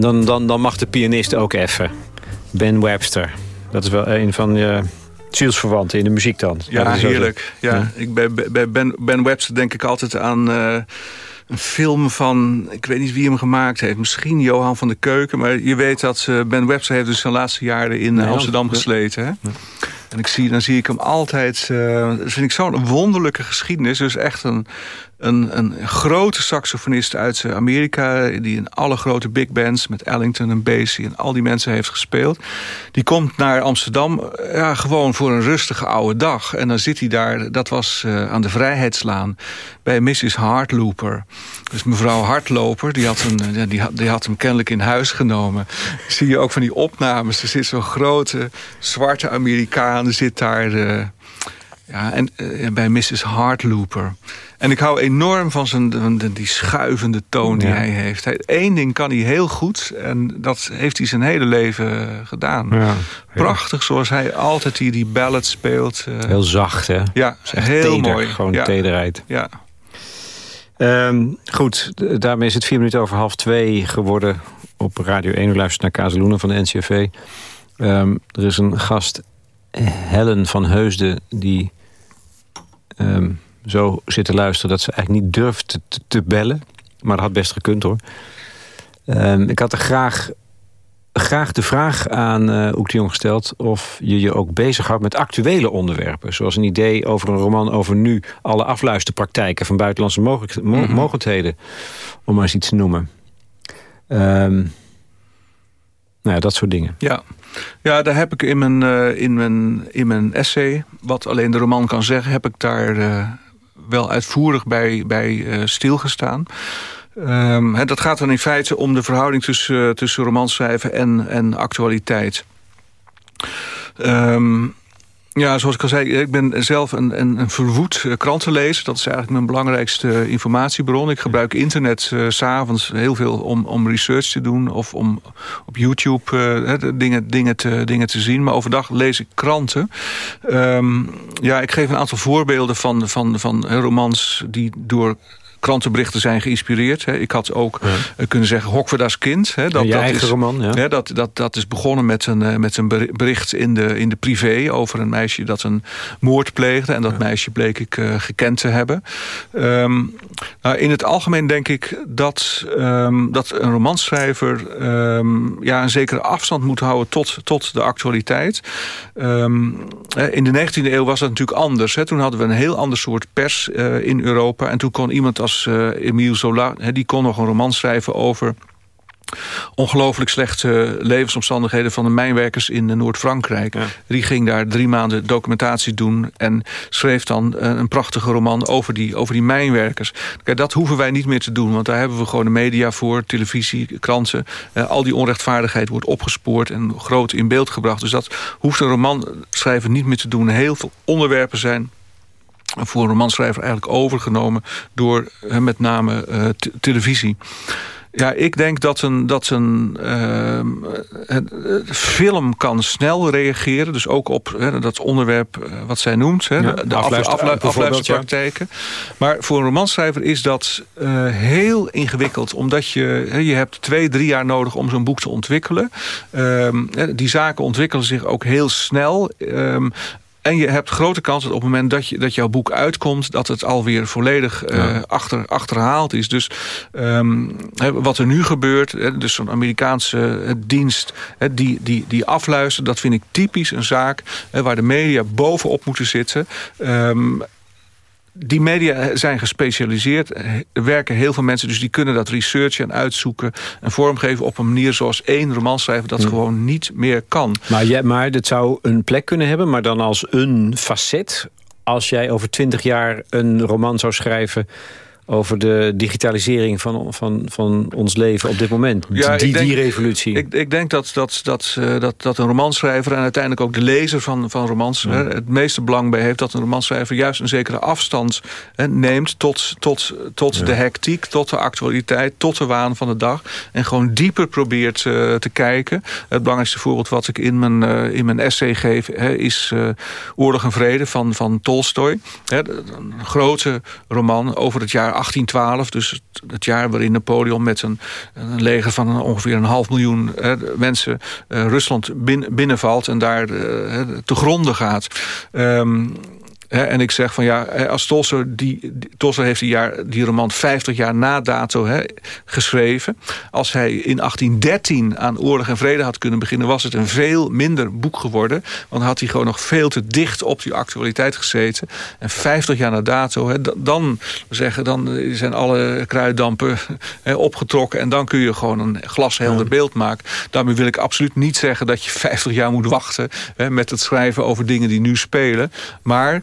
En dan, dan, dan mag de pianist ook even. Ben Webster. Dat is wel een van je zielsverwanten in de muziek dan. Ja, heerlijk. Ja, Ik, bij, bij ben, ben Webster denk ik altijd aan... Uh, een film van, ik weet niet wie hem gemaakt heeft. Misschien Johan van de Keuken. Maar je weet dat uh, Ben Webster heeft dus zijn laatste jaren in nee, Amsterdam gesleten. Hè? Ja. En ik zie, dan zie ik hem altijd... Uh, dat vind ik zo'n wonderlijke geschiedenis. Dus echt een, een, een grote saxofonist uit Amerika... die in alle grote big bands met Ellington en Basie... en al die mensen heeft gespeeld. Die komt naar Amsterdam ja, gewoon voor een rustige oude dag. En dan zit hij daar, dat was uh, aan de Vrijheidslaan... bij Mrs. Hartlooper. Dus mevrouw Hartloper, die had, een, die, had, die had hem kennelijk in huis genomen. Zie je ook van die opnames. Er zit zo'n grote zwarte Amerikaan zit daar... ja, en uh, bij Mrs. Hartlooper... En ik hou enorm van zijn, die schuivende toon die hij heeft. Eén ding kan hij heel goed. En dat heeft hij zijn hele leven gedaan. Ja, Prachtig zoals hij altijd die, die ballad speelt. Eh. Heel zacht, hè? Ja, heel mooi. Gewoon ja. tederheid. Ja. Um, goed, daarmee is het vier minuten over half twee geworden. Op Radio 1, u luistert naar Kazeloenen van de NCRV. Um, ehm, er is een gast, Helen van Heusden... die um, zo zitten luisteren dat ze eigenlijk niet durft te, te bellen. Maar dat had best gekund hoor. Um, ik had er graag, graag de vraag aan uh, Oek de Jong gesteld... of je je ook bezighoudt met actuele onderwerpen. Zoals een idee over een roman over nu... alle afluisterpraktijken van buitenlandse mogelijk, mo mm mogelijkheden. Om maar eens iets te noemen. Um, nou ja, dat soort dingen. Ja, ja daar heb ik in mijn, uh, in, mijn, in mijn essay... wat alleen de roman kan zeggen... heb ik daar... Uh, wel uitvoerig bij, bij uh, stilgestaan. Um, dat gaat dan in feite om de verhouding tussen, tussen romanschrijven en, en actualiteit. Um, ja, zoals ik al zei, ik ben zelf een, een, een verwoed eh, krantenlezer. Dat is eigenlijk mijn belangrijkste informatiebron. Ik gebruik internet uh, s'avonds heel veel om, om research te doen... of om op YouTube uh, dingen, dingen, te, dingen te zien. Maar overdag lees ik kranten. Um, ja, ik geef een aantal voorbeelden van, van, van romans... die door krantenberichten zijn geïnspireerd. Ik had ook ja. kunnen zeggen Hokverda's kind. Dat, dat eigen is, roman, ja. Dat, dat, dat is begonnen met een, eh, met een bericht in de, in de privé... over een meisje dat een moord pleegde. En dat meisje bleek ik uh, gekend te hebben. Um, nou, in het algemeen denk ik dat, um, dat een romanschrijver... Um, ja, een zekere afstand moet houden tot, tot de actualiteit. in de 19e eeuw was dat natuurlijk anders. Hè. Toen hadden we een heel ander soort pers uh, in Europa. En toen kon iemand als was uh, Emile Zola. die kon nog een roman schrijven over ongelooflijk slechte levensomstandigheden van de mijnwerkers in Noord-Frankrijk. Die ging daar drie maanden documentatie doen en schreef dan eh, een prachtige roman over die, over die mijnwerkers. Kijk, dat hoeven wij niet meer te doen, want daar hebben we gewoon de media voor, televisie, kranten. Uh, al die onrechtvaardigheid wordt opgespoord en groot in beeld gebracht. Dus dat hoeft een roman schrijven niet meer te doen. Heel veel onderwerpen zijn voor een romanschrijver eigenlijk overgenomen door uh, met name uh, televisie. Ja, ik denk dat een, dat een uh, film kan snel reageren. Dus ook op dat onderwerp wat zij noemt. Hè, ja, de afluisterpraktijken. Ja. Maar voor een romanschrijver is dat heel ingewikkeld. Omdat je, je hebt twee, drie jaar nodig om zo'n boek te ontwikkelen. Ehm, die zaken ontwikkelen zich ook heel snel. Um, en je hebt grote kans dat op het moment dat, je, dat jouw boek uitkomt... dat het alweer volledig uh, achter, achterhaald is. Dus um, wat er nu gebeurt, dus zo'n Amerikaanse uh, dienst... die, die, die afluistert, dat vind ik typisch een zaak... waar de media bovenop moeten zitten... Um, die media zijn gespecialiseerd. Er werken heel veel mensen, dus die kunnen dat researchen en uitzoeken... en vormgeven op een manier zoals één romanschrijver dat hmm. gewoon niet meer kan. Maar, ja, maar dit zou een plek kunnen hebben, maar dan als een facet... als jij over twintig jaar een roman zou schrijven over de digitalisering van, van, van ons leven op dit moment. Ja, die, denk, die revolutie. Ik, ik denk dat, dat, dat, uh, dat, dat een romanschrijver... en uiteindelijk ook de lezer van, van romans... Het meeste belang bij heeft dat een romanschrijver... juist een zekere afstand hè, neemt tot, tot, tot de hectiek... tot de actualiteit, tot de waan van de dag... en gewoon dieper probeert uh, te kijken. Het belangrijkste voorbeeld wat ik in mijn, uh, in mijn essay geef... Hè, is Oorlog en Vrede van, van Tolstoy. Hè, een grote roman over het jaar 1812, dus het, jaar waarin Napoleon met een, een leger van ongeveer een half miljoen mensen Rusland binnenvalt en daar te gronden gaat. Um, en ik zeg van ja, als Tolstoy, die, heeft die, jaar, die roman 50 jaar na dato geschreven. Als hij in 1813 aan oorlog en vrede had kunnen beginnen... was het een veel minder boek geworden. Want had hij gewoon nog veel te dicht op die actualiteit gezeten. En 50 jaar na dato, dan, zeggen, dan zijn alle kruiddampen opgetrokken... en dan kun je gewoon een glashelder beeld maken. Daarmee wil ik absoluut niet zeggen dat je 50 jaar moet wachten... met het schrijven over dingen die nu spelen. Maar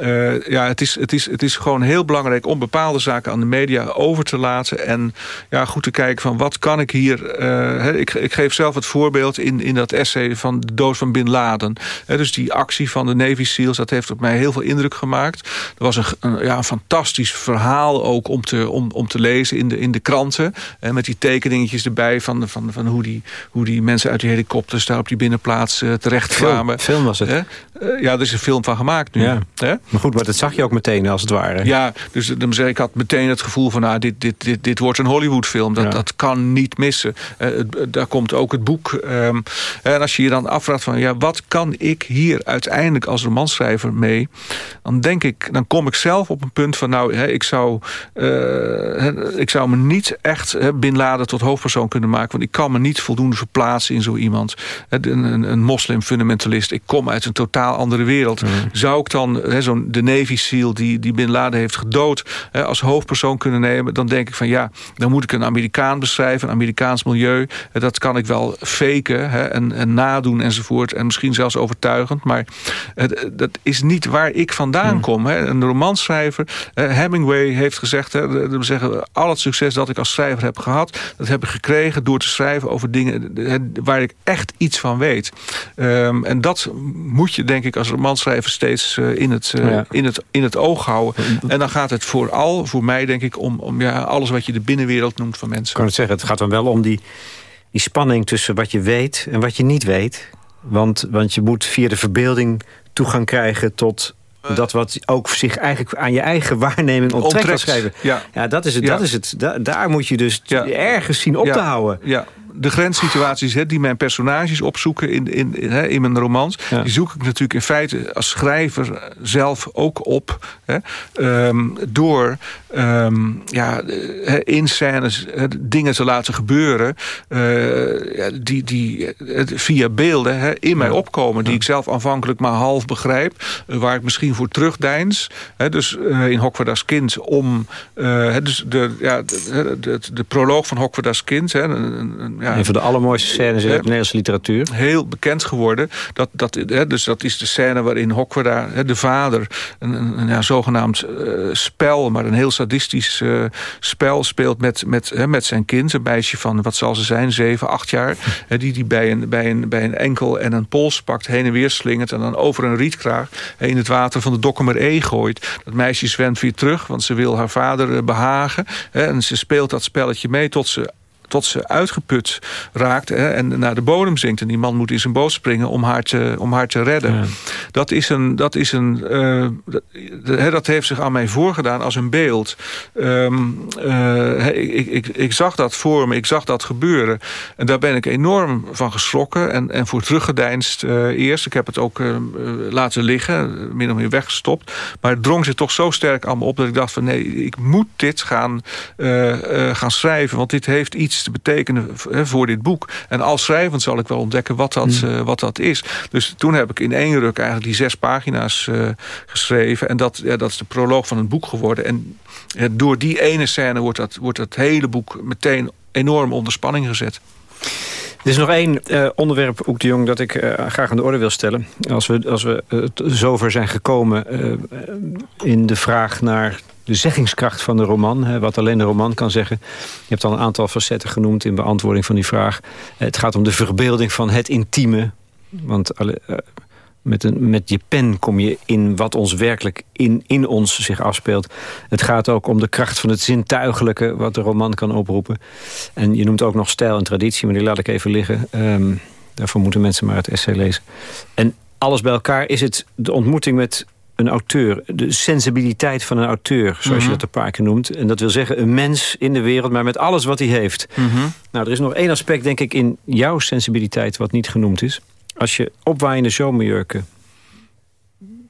uh, ja, het is, het, is, het is gewoon heel belangrijk om bepaalde zaken aan de media over te laten. En ja, goed te kijken van wat kan ik hier... Uh, ik, ik geef zelf het voorbeeld in, in dat essay van de dood van Bin Laden. dus die actie van de Navy SEALs, dat heeft op mij heel veel indruk gemaakt. Er was een, een ja, een fantastisch verhaal ook om te, om, om te lezen in de, in de kranten. Met die tekeningetjes erbij van, van, van hoe, die, hoe die mensen uit die helikopters... daar op die binnenplaats uh, terecht kwamen. Film, film was het. ja, er is een film van gemaakt nu. Ja. Maar goed, maar dat zag je ook meteen als het ware. Ja, dus ik had meteen het gevoel van... Nou, dit, dit, dit, dit wordt een Hollywoodfilm. Dat, dat kan niet missen. Uh, daar komt ook het boek. Um, en als je je dan afvraagt van... ja, wat kan ik hier uiteindelijk als romanschrijver mee? Dan denk ik, dan kom ik zelf op een punt van... nou, hè, ik, zou, uh, ik zou me niet echt hè, Bin Laden tot hoofdpersoon kunnen maken. Want ik kan me niet voldoende verplaatsen in zo iemand. Een, een, een moslim-fundamentalist. Ik kom uit een totaal andere wereld. Zou ik dan zo'n de Navy SEAL die, die Bin Laden heeft gedood... als hoofdpersoon kunnen nemen... dan denk ik van ja, dan moet ik een Amerikaan beschrijven... een Amerikaans milieu. dat kan ik wel faken hè, en, en nadoen enzovoort. En misschien zelfs overtuigend. Maar dat is niet waar ik vandaan hmm. kom. Hè. Een romanschrijver, Hemingway heeft gezegd... Hè, we zeggen, al het succes dat ik als schrijver heb gehad... dat heb ik gekregen door te schrijven over dingen... waar ik echt iets van weet. Ehm, en dat moet je denk ik als romanschrijver steeds uh, in het, uh, in het, in het oog houden. En dan gaat het vooral, voor mij denk ik, om, om ja, alles wat je de binnenwereld noemt van mensen. Ik kan het zeggen, het gaat dan wel om die, die spanning tussen wat je weet en wat je niet weet. Want, want je moet via de verbeelding toegang krijgen tot eh. dat wat ook zich eigenlijk aan je eigen waarneming onttrekt, onttrekt schrijven. Ja. ja, dat is het. Dat is het. daar moet je dus ergens zien op te houden. Ja, de grenssituaties hè, die mijn personages opzoeken in, in, in, hè, in mijn romans... die zoek ik natuurlijk in feite als schrijver zelf ook op. Hè, ehm, door um, ja, in scènes dingen te laten gebeuren... Uh, die, die via beelden hè, in mij opkomen... die ik zelf aanvankelijk maar half begrijp... Uh, waar ik misschien voor terugdeins. Dus uh, in Hokwardas Kind om... dus de, ja, de, de, de, proloog van Hokwardas Kind... Hè, een, een, ja, een van de allermooiste scènes in de Nederlandse literatuur. Heel bekend geworden. Dat, dat, hè, dus dat is de scène waarin Hokwarda, hè, de vader... een, een, ja, zogenaamd uh, spel, maar een heel sadistisch uh, spel speelt met, met, hè, met zijn kind. Een meisje van, wat zal ze zijn, zeven, acht jaar. Hè, die die bij een, bij, een, bij een enkel en een pols pakt, heen en weer slingert... en dan over een rietkraag in het water van de Dokkumer E gooit. Dat meisje zwemt weer terug, want ze wil haar vader eh, behagen. Hè, en ze speelt dat spelletje mee tot ze tot ze uitgeput raakt hè, en naar de bodem zinkt. En die man moet in zijn boot springen om haar te, om haar te redden. Dat, is een, dat, is een, uh, dat, dat heeft zich aan mij voorgedaan als een beeld. Um, uh, ik, ik, ik zag dat voor me, ik zag dat gebeuren. En daar ben ik enorm van geschrokken en, en voor teruggedeinst uh, eerst. Ik heb het ook laten liggen, min of meer weggestopt. Maar het drong zich toch zo sterk aan me op dat ik dacht van nee, ik moet dit gaan, gaan schrijven. Want dit heeft iets te betekenen voor dit boek. En als schrijvend zal ik wel ontdekken wat dat, hmm. eh, wat dat is. Dus toen heb ik in één ruk eigenlijk die zes pagina's uh, geschreven. En dat, ja, dat is de proloog van het boek geworden. En door die ene scène wordt dat, wordt dat hele boek meteen enorm onder spanning gezet. Er is nog één uh, onderwerp, Oek de Jong, dat ik uh, graag aan de orde wil stellen. Als we, als we uh, zover zijn gekomen in de vraag naar de zeggingskracht van de roman. Hè, wat alleen de roman kan zeggen. Je hebt al een aantal facetten genoemd in beantwoording van die vraag. Het gaat om de verbeelding van het intieme. Want alle, uh, met, een, met je pen kom je in wat ons werkelijk in, in ons zich afspeelt. Het gaat ook om de kracht van het zintuigelijke... wat de roman kan oproepen. En je noemt ook nog stijl en traditie, maar die laat ik even liggen. Um, daarvoor moeten mensen maar het essay lezen. En alles bij elkaar is het de ontmoeting met een auteur. De sensibiliteit van een auteur, zoals je Mhm. dat een paar keer noemt. En dat wil zeggen een mens in de wereld, maar met alles wat hij heeft. Mhm. Nou, er is nog één aspect, denk ik, in jouw sensibiliteit... wat niet genoemd is. Als je opwaaiende zomerjurken...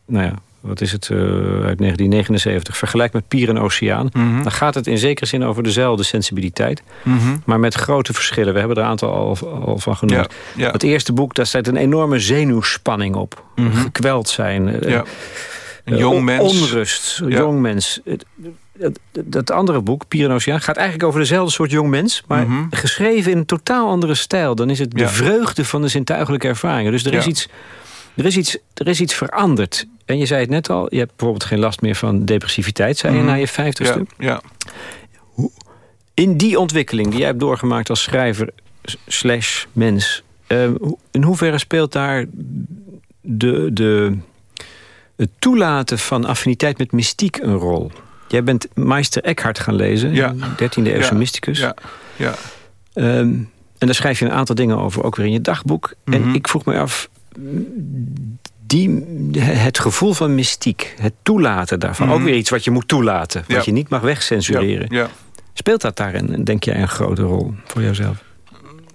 nou ja, wat is het, eh, uit 1979... vergelijkt met Pier en Oceaan... Mhm. dan gaat het in zekere zin over dezelfde sensibiliteit. Maar met grote verschillen. We hebben er een aantal al, al van genoemd. Ja, ja. Het eerste boek, daar staat een enorme zenuwspanning op. Gekweld zijn. eh, ja. Een jong on- mens. Onrust, Ja. jong mens. Dat andere boek, Pier en Oceaan, gaat eigenlijk over dezelfde soort jong mens. Maar Mhm. geschreven in een totaal andere stijl. Dan is het de Ja. vreugde van de zintuigelijke ervaringen. Dus er is, Ja. iets, er, is iets, er is iets veranderd. En je zei het net al, je hebt bijvoorbeeld geen last meer van depressiviteit, zei je Mhm. na je vijftigste. Ja, ja. In die ontwikkeling die jij hebt doorgemaakt als schrijver slash mens... eh, hoe- in hoeverre speelt daar de, de, het toelaten van affiniteit met mystiek een rol? Jij bent Meister Eckhart gaan lezen, Ja. 13e eeuwse Ja. mysticus. ja, ja. Ehm, en daar schrijf je een aantal dingen over, ook weer in je dagboek. En Mhm. ik vroeg me af, die, het gevoel van mystiek, het toelaten daarvan... Mhm. ook weer iets wat je moet toelaten, wat je niet mag wegcensureren. Speelt dat daarin, denk jij, een grote rol voor jouzelf?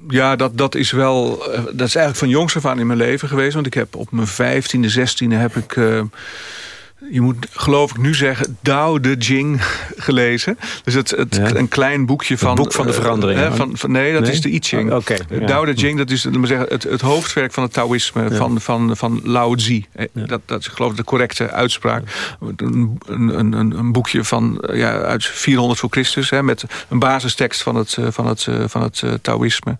Ja, dat, dat is wel. eh, Dat is eigenlijk van jongs af aan in mijn leven geweest. Want ik heb op mijn vijftiende, zestiende heb ik. eh, je moet geloof ik nu zeggen, Dao de Jing gelezen. Dus het, het, Ja. een klein boekje van... boek van de eh, verandering, eh, van, van, nee, dat Nee? is de I Ching. Oh, ja. Dao de Jing, dat is maar zeggen, het, het hoofdwerk van het Taoïsme van, van, van Lao Tzu. Eh. Dat, dat is geloof ik de correcte uitspraak. Een, een, een, een boekje van, eh, ja, uit 400 voor Christus, hè, met een basistekst van het, eh, van het, eh, van het eh, Taoïsme.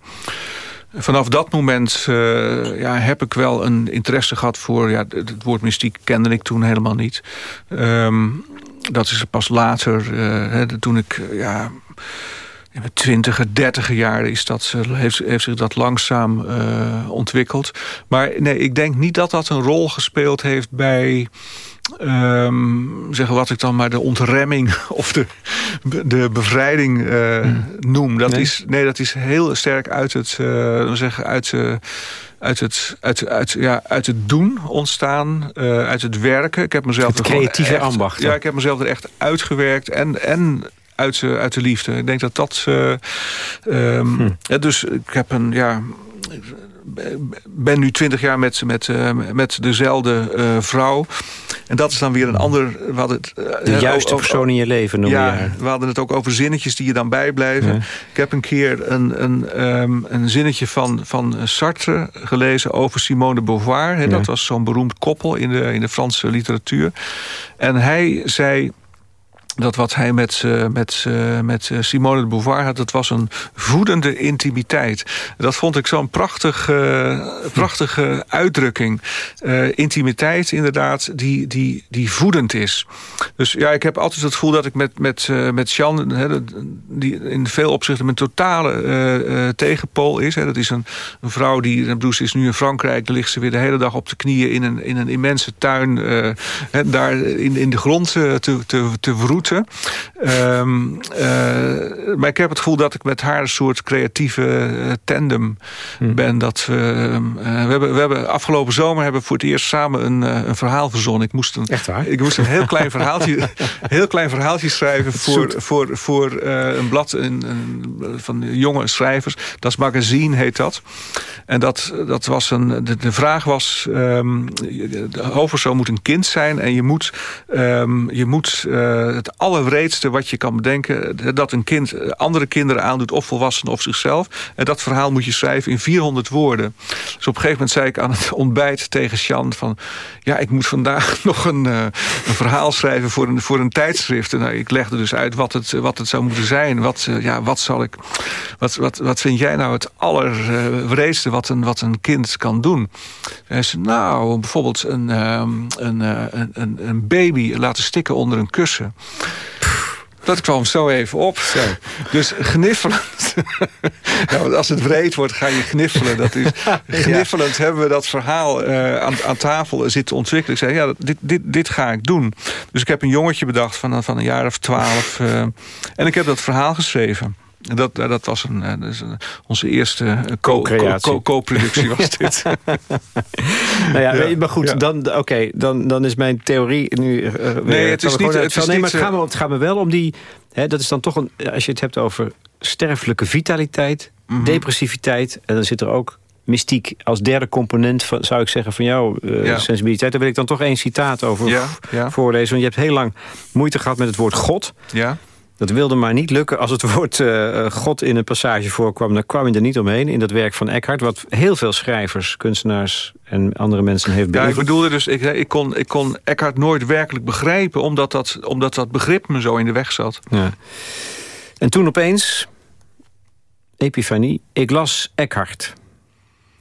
Vanaf dat moment eh, ja, heb ik wel een interesse gehad voor... Ja, het woord mystiek kende ik toen helemaal niet. Ehm, dat is pas later, eh, hè, toen ik... eh, ja, in mijn twintiger, dertiger jaren is dat, heeft, heeft zich dat langzaam ontwikkeld. Maar nee, ik denk niet dat dat een rol gespeeld heeft bij... ehm, zeggen wat ik dan maar de ontremming [laughs] of de, de bevrijding eh, noem. Dat Nee? is, nee, dat is heel sterk uit het, eh, zeggen, uit, eh, uit, het, uit, uit, ja, uit het doen ontstaan, uit het werken. Ik heb mezelf Het creatieve ambacht, Ja, ik heb mezelf er echt uitgewerkt en, en uit, de- uit de liefde. Ik denk dat dat... Hm. ja, dus ik heb een... Ja, ben nu twintig jaar met, met, eh, met dezelfde eh, vrouw. En dat is dan weer een ander... We hadden het, eh, De juiste persoon in je leven noem je ja, haar. we hadden het ook over zinnetjes die je dan bijblijven. Ja. Ik heb een keer een, een, ehm, een zinnetje van, van Sartre gelezen over Simone de Beauvoir. Ja. Dat was zo'n beroemd koppel in de, in de Franse literatuur. En hij zei dat wat hij met, met, met eh, Simone de Beauvoir had... dat was een voedende intimiteit. Dat vond ik zo'n prachtig, eh, prachtige uitdrukking. Eh, intimiteit inderdaad, die, die, die voedend is. Dus ja, ik heb altijd het gevoel dat ik met, met, met Jean... Die in veel opzichten mijn totale eh, tegenpool is. Dat is een, een vrouw die... bedoel, ze is nu in Frankrijk, dan ligt ze weer de hele dag op de knieën... in een, in een immense tuin, hè, daar in, in de grond te, te, te wroeten. Ehm, eh, maar ik heb het gevoel dat ik met haar een soort creatieve eh, tandem Hm. ben. Dat we, ehm, eh, we, hebben, we hebben afgelopen zomer hebben we voor het eerst samen een, een verhaal verzonnen. Ik moest een, Echt waar? ik moest een heel klein verhaaltje, [laughs] heel klein verhaaltje schrijven voor, voor, voor een blad een, een, van jonge schrijvers. Dat is Magazine heet dat. En dat, dat was een, de, de vraag was, ehm, de hoofdpersoon moet een kind zijn en je moet, ehm, je moet het allerwreedste wat je kan bedenken, dat een kind andere kinderen aandoet, of volwassenen of zichzelf. En dat verhaal moet je schrijven in 400 woorden. Dus op een gegeven moment zei ik aan het [laughs] ontbijt tegen Sjan van, ja, ik moet vandaag [laughs] nog een, eh, een verhaal schrijven voor een, voor een tijdschrift. En nou, ik legde dus uit wat het, wat het zou moeten zijn. Wat, eh, ja, wat zal ik, wat, wat, wat vind jij nou het allerwreedste wat een, wat een kind kan doen? Hij zei, nou, bijvoorbeeld een, ehm, eh, een, een, een baby laten stikken onder een kussen. Dat kwam zo even op. Dus gniffelend. [laughs] ja, want als het wreed wordt, ga je gniffelen. Dat is, gniffelend hebben we dat verhaal eh, aan, aan tafel zitten ontwikkelen. Ik zei, ja, dit, dit, dit ga ik doen. Dus ik heb een jongetje bedacht van, van een jaar of twaalf. eh, en ik heb dat verhaal geschreven. Dat, dat was een, een, onze eerste co-productie co co was dit. [laughs] nou ja, ja. maar goed, dan, oké, dan, dan is mijn theorie nu... Uh, nee, het is niet... Het, is nee, maar het, gaat me, het gaat me wel om die... Hè, dat is dan toch een... Als je het hebt over sterfelijke vitaliteit, mm -hmm. depressiviteit... en dan zit er ook mystiek als derde component, van, zou ik zeggen, van jouw uh, ja. sensibiliteit. Daar wil ik dan toch één citaat over voorlezen. Want je hebt heel lang moeite gehad met het woord God. Ja. Dat wilde maar niet lukken. Als het [laughs] woord uh, God in een passage voorkwam... dan kwam je er niet omheen in dat werk van Eckhart... wat heel veel schrijvers, kunstenaars en andere mensen heeft beïnvloed. Ja, ik bedoelde dus, ik, ik, kon, ik kon Eckhart nooit werkelijk begrijpen... omdat dat, omdat dat begrip me zo in de weg zat. Ja. En toen opeens, epifanie, ik las Eckhart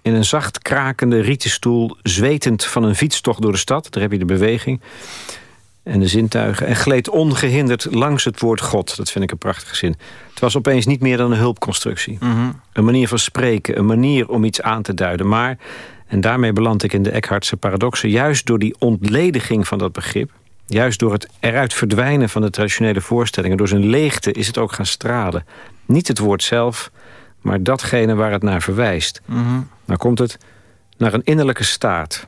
in een zacht krakende rieten stoel... zwetend van een fietstocht door de stad. Daar heb je de beweging en de zintuigen... en gleed ongehinderd langs het woord God. Dat vind ik een prachtige zin. Het was opeens niet meer dan een hulpconstructie. Mm -hmm. Een manier van spreken, een manier om iets aan te duiden. Maar, en daarmee beland ik in de Eckhartse paradoxen... juist door die ontlediging van dat begrip... juist door het eruit verdwijnen van de traditionele voorstellingen... door zijn leegte is het ook gaan stralen. Niet het woord zelf, maar datgene waar het naar verwijst. Mm -hmm. Nou komt het naar een innerlijke staat.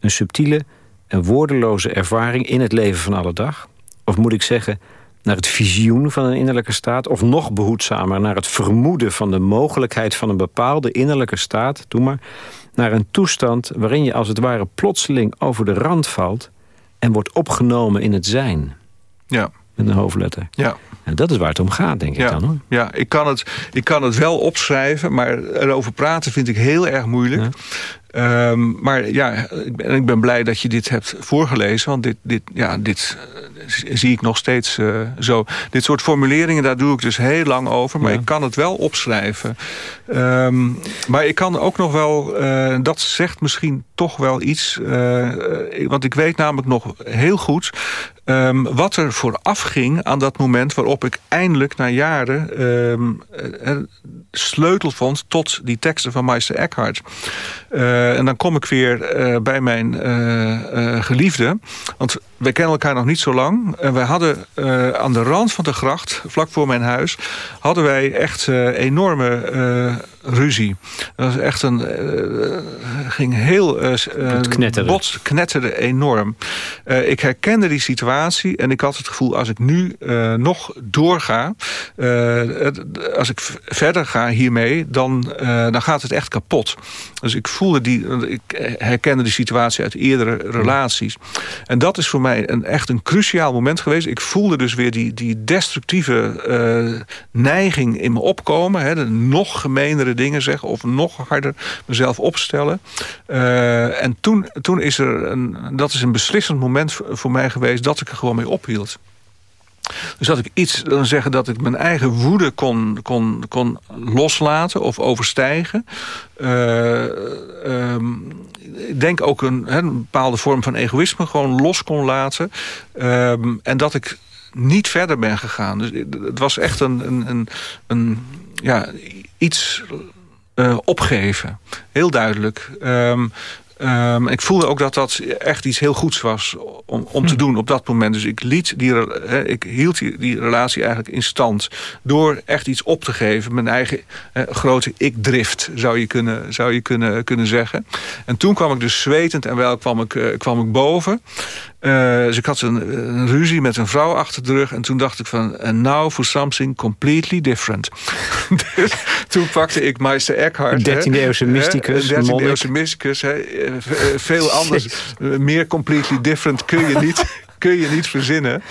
Een subtiele en woordeloze ervaring in het leven van alle dag. Of moet ik zeggen, naar het visioen van een innerlijke staat... of nog behoedzamer, naar het vermoeden van de mogelijkheid... van een bepaalde innerlijke staat, doe maar... naar een toestand waarin je als het ware plotseling over de rand valt... en wordt opgenomen in het zijn. Ja. Met een hoofdletter. Ja. En dat is waar het om gaat, denk ja, ik dan. Hoor. Ja, ik kan, het, ik kan het wel opschrijven, maar erover praten vind ik heel erg moeilijk. Ja. Um, maar ja, ik ben, ik ben blij dat je dit hebt voorgelezen. Want dit, dit, ja, dit uh, zie ik nog steeds uh, zo. Dit soort formuleringen, daar doe ik dus heel lang over. Maar ja. ik kan het wel opschrijven. Um, maar ik kan ook nog wel... Uh, dat zegt misschien toch wel iets. want ik weet namelijk nog heel goed... Um, wat er vooraf ging aan dat moment waarop ik eindelijk na jaren um, sleutel vond tot die teksten van Meister Eckhart. Uh, en dan kom ik weer uh, bij mijn uh, geliefde. Want wij kennen elkaar nog niet zo lang. En wij hadden aan de rand van de gracht, vlak voor mijn huis... hadden wij echt enorme ruzie. Dat was echt een... ging heel... Uh, knetteren. Bot, knetterde enorm. Ik herkende die situatie en ik had het gevoel... als ik nu nog doorga... als ik verder ga hiermee... Dan, dan gaat het echt kapot. Dus ik voelde die... Ik herkende die situatie uit eerdere relaties. En dat is voor mij een, echt een cruciaal moment geweest. Ik voelde dus weer die, die destructieve neiging in me opkomen. Hè, de nog gemeenere dingen zeggen... of nog harder mezelf opstellen. Uh, en toen, toen is er... Een, dat is een beslissend moment voor mij geweest... dat ik er gewoon mee ophield. Dus dat ik iets, dan zeggen dat ik mijn eigen woede kon, kon, kon loslaten of overstijgen. Uh, um, ik denk ook een, bepaalde vorm van egoïsme gewoon los kon laten. Um, en dat ik niet verder ben gegaan. Dus het was echt een, een, een, een ja, iets uh, opgeven. Heel duidelijk. Um, Um, ik voelde ook dat dat echt iets heel goeds was om, om te doen op dat moment. Dus ik, liet die, he, ik hield die, die, relatie eigenlijk in stand... door echt iets op te geven. Mijn eigen he, grote ik-drift, zou je, kunnen, zou je kunnen, kunnen zeggen. En toen kwam ik dus zwetend en wel kwam ik, uh, kwam ik boven. Uh, dus ik had een, een, ruzie met een vrouw achter de rug. En toen dacht ik van, and now for something completely different. [laughs] dus toen pakte ik Meister Eckhart. 13e eeuwse mysticus. 13e eeuwse mysticus. He, veel anders. [laughs] Meer completely different kun je niet kun je niet verzinnen.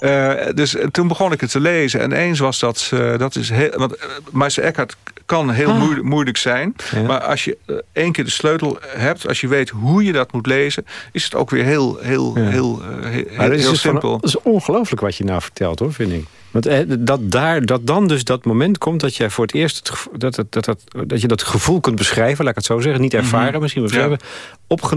Uh, dus toen begon ik het te lezen. En eens was dat... Uh, dat is heel, want Meister Eckhart kan heel ah. moeilijk, moeilijk zijn. Ja. Maar als je één keer de sleutel hebt... als je weet hoe je dat moet lezen... is het ook weer heel, heel, ja. heel, heel, heel, heel simpel. Het is ongelooflijk wat je nou vertelt, hoor, vind ik. Want dat, daar, dat dan dus dat moment komt dat jij voor het eerst... Het, dat, dat, dat, dat, je dat gevoel kunt beschrijven, laat ik het zo zeggen. Niet ervaren mm -hmm. misschien, maar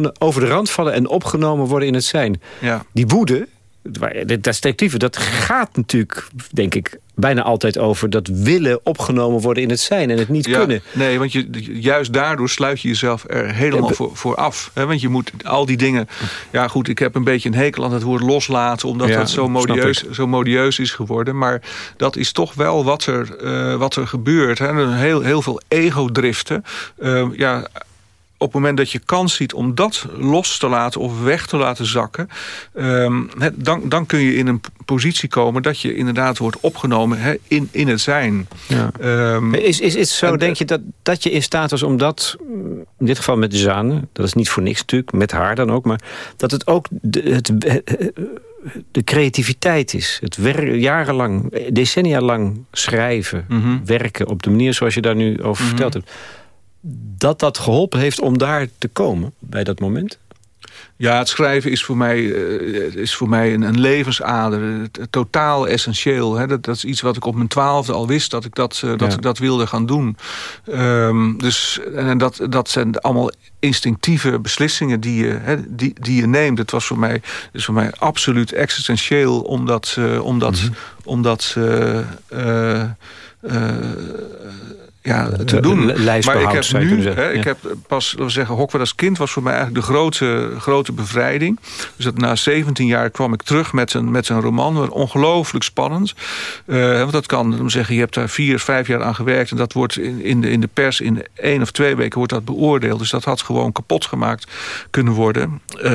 ja. over de rand vallen en opgenomen worden in het zijn. Ja. Die woede, Dat detectieve, dat gaat natuurlijk, denk ik, bijna altijd over... dat willen opgenomen worden in het zijn en het niet kunnen. Nee, want je, juist daardoor sluit je jezelf er helemaal voor, voor af. Hè? Want je moet al die dingen... Ja goed, ik heb een beetje een hekel aan het woord loslaten... omdat dat zo modieus, zo modieus is geworden. Maar dat is toch wel wat er, uh, wat er gebeurt. Hè? Heel, heel veel ego-driften. Uh, ja, op het moment dat je kans ziet om dat los te laten of weg te laten zakken... Um, dan, dan kun je in een positie komen dat je inderdaad wordt opgenomen in, in het zijn. Ja. Um, is, is, is zo, denk je, dat, dat je in staat was om dat... in dit geval met Zane, dat is niet voor niks natuurlijk, met haar dan ook... maar dat het ook de, het, de creativiteit is. Het wer jarenlang, decennia lang schrijven, mhm. werken... op de manier zoals je daar nu over mm verteld hebt dat dat geholpen heeft om daar te komen bij dat moment? Ja, het schrijven is voor mij, uh, is voor mij een, een levensader. totaal essentieel. Hè. Dat, dat, is iets wat ik op mijn twaalfde al wist dat ik dat, uh, dat, ik dat wilde gaan doen. Um, dus, en dat, dat zijn allemaal instinctieve beslissingen die je, hè, die, die je neemt. Het was voor mij, is voor mij absoluut existentieel om dat, uh, om dat, mm -hmm. om dat ja, te doen. Maar ik heb nu, hè, ik heb pas, laten we zeggen, Hokwood als kind was voor mij eigenlijk de grote, grote bevrijding. Dus dat na 17 jaar kwam ik terug met een, met een roman, ongelooflijk spannend. Uh, want dat kan, dan zeggen, je hebt daar vier, vijf jaar aan gewerkt en dat wordt in, in, de, in de pers in één of twee weken wordt dat beoordeeld. Dus dat had gewoon kapot gemaakt kunnen worden. Uh,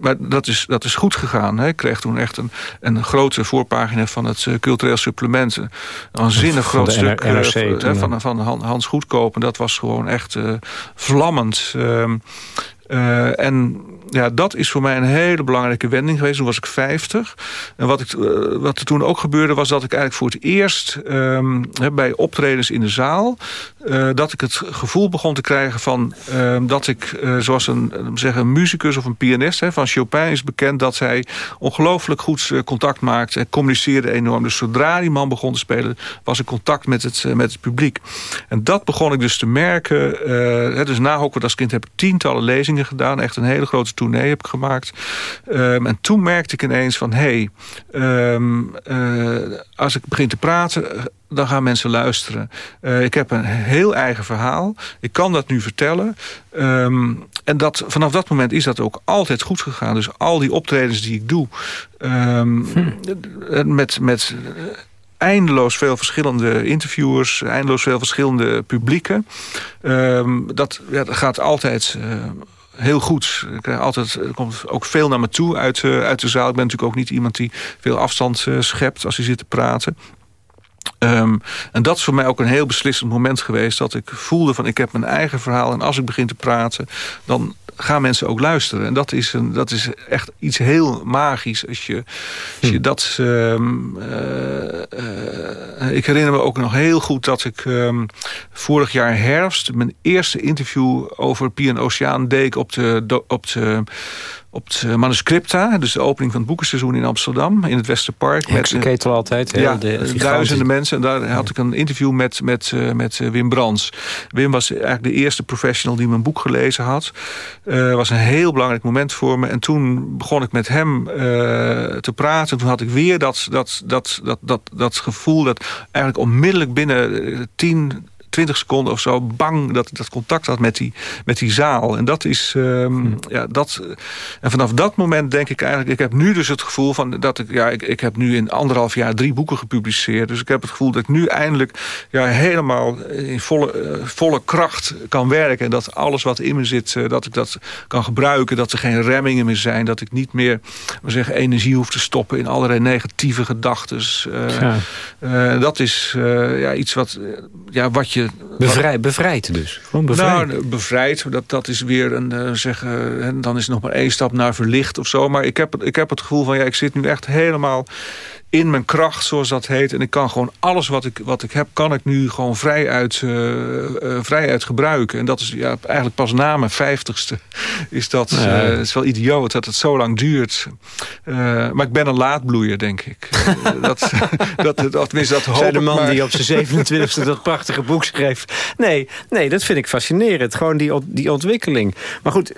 maar dat is, dat is goed gegaan. Hè. Ik kreeg toen echt een, een grote voorpagina van het cultureel supplement. Een waanzinnig groot stuk NRC, van van Hans Goedkoop. En dat was gewoon echt uh, vlammend. Uh, uh, en ja, dat is voor mij een hele belangrijke wending geweest. Toen was ik 50. En wat, ik, uh, wat er toen ook gebeurde was dat ik eigenlijk voor het eerst... Um, bij optredens in de zaal... Uh, dat ik het gevoel begon te krijgen van... Um, dat ik, zoals een, zeggen, een muzikus of een pianist... Hè, van Chopin is bekend dat hij ongelooflijk goed contact maakte... en communiceerde enorm. Dus zodra die man begon te spelen... was ik contact met het, met het publiek. En dat begon ik dus te merken. dus na Hokwood als kind heb ik tientallen lezingen gedaan. Echt een hele grote tournee heb gemaakt. Um, en toen merkte ik ineens van... hé, hey, um, uh, als ik begin te praten dan gaan mensen luisteren. Uh, ik heb een heel eigen verhaal. Ik kan dat nu vertellen. Um, en dat, vanaf dat moment is dat ook altijd goed gegaan. Dus al die optredens die ik doe... Um, hm. met, met eindeloos veel verschillende interviewers... eindeloos veel verschillende publieken. Um, dat, ja, dat gaat altijd... Uh, heel goed. Ik altijd, er komt ook veel naar me toe uit, uh, uit de zaal. Ik ben natuurlijk ook niet iemand die veel afstand uh, schept als hij zit te praten. Um, en dat is voor mij ook een heel beslissend moment geweest... dat ik voelde van ik heb mijn eigen verhaal... en als ik begin te praten, dan gaan mensen ook luisteren. En dat is, een, dat is echt iets heel magisch. Als je, als je hm. dat... Um, uh, uh, ik herinner me ook nog heel goed dat ik um, vorig jaar herfst... mijn eerste interview over Pian Oceaan deed op de, op de op het eh, Manuscripta, dus de opening van het boekenseizoen in Amsterdam, in het Westerpark. Met ketel altijd. Ja, de, duizenden mensen. En daar had ik een interview met, met, met eh, Wim Brands. Wim was eigenlijk de eerste professional die mijn boek gelezen had. Uh, was een heel belangrijk moment voor me. En toen begon ik met hem uh, te praten. Toen had ik weer dat, dat, dat, dat, dat, dat gevoel dat eigenlijk onmiddellijk binnen tien 20 seconden of zo bang dat ik dat contact had met die, met die zaal. En dat is, um, ja, dat, en vanaf dat moment denk ik eigenlijk, ik heb nu dus het gevoel van dat ik, ja, ik, ik heb nu in anderhalf jaar drie boeken gepubliceerd. Dus ik heb het gevoel dat ik nu eindelijk ja, helemaal in volle, uh, volle kracht kan werken. En dat alles wat in me zit, uh, dat ik dat kan gebruiken. Dat er geen remmingen meer zijn. Dat ik niet meer we zeggen, energie hoef te stoppen in allerlei negatieve gedachten. Uh, ja. dat is ja, iets wat, ja, wat je Bevrij, bevrijd dus? Gewoon bevrijd. Nou, bevrijd, dat, dat is weer een, uh, dan is het nog maar één stap naar verlicht of zo. Maar ik heb, ik heb het gevoel van, ja, ik zit nu echt helemaal in mijn kracht, zoals dat heet. En ik kan gewoon alles wat ik, wat ik heb, kan ik nu gewoon vrij uit, uh, vrij uit gebruiken. En dat is ja, eigenlijk pas na mijn vijftigste. Is dat ja. is wel idioot dat het zo lang duurt. maar ik ben een laadbloeier, denk ik. [laughs] dat, dat, dat, tenminste, dat hoop Zij de man die op zijn 27e [laughs] dat prachtige boek schreef. Nee, nee, dat vind ik fascinerend. Gewoon die, die ontwikkeling. Maar goed,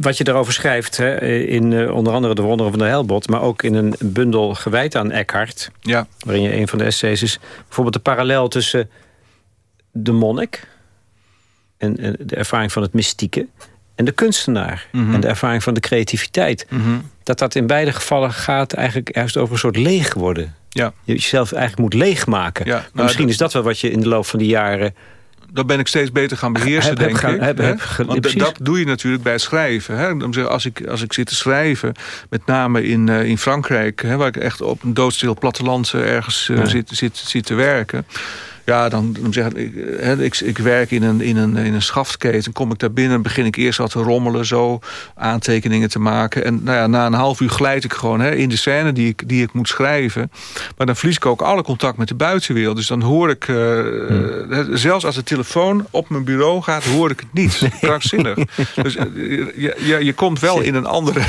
wat je daarover schrijft... Hè, in onder andere De Wonderen van de Helbot... maar ook in een bundel gewijd aan Eckhart. Ja. Waarin je een van de essays is. Bijvoorbeeld de parallel tussen de monnik... en, de ervaring van het mystieke... en de kunstenaar. Mhm. En de ervaring van de creativiteit. Mhm. Dat dat in beide gevallen gaat eigenlijk juist over een soort leeg worden. Ja. Je jezelf eigenlijk moet leegmaken. Ja, nou, misschien is dat wel wat je in de loop van die jaren dat ben ik steeds beter gaan beheersen, denk ik. Want dat doe je natuurlijk bij schrijven. Hè? Als, ik, als ik zit te schrijven, met name in, uh, in Frankrijk... Hè, waar ik echt op een doodstil platteland uh, ergens uh, zit, zit, zit te werken... Ja, dan, dan zeg ik, hè, ik, ik werk in een, in, een, in een schaftketen. Kom ik daar binnen, begin ik eerst wat te rommelen, zo aantekeningen te maken. En nou ja, na een half uur glijd ik gewoon hè, in de scène die ik, die ik moet schrijven. Maar dan verlies ik ook alle contact met de buitenwereld. Dus dan hoor ik, uh, zelfs als de telefoon op mijn bureau gaat, hoor ik het niet. [laughs] Krankzinnig. dus uh, je, je komt wel in een andere,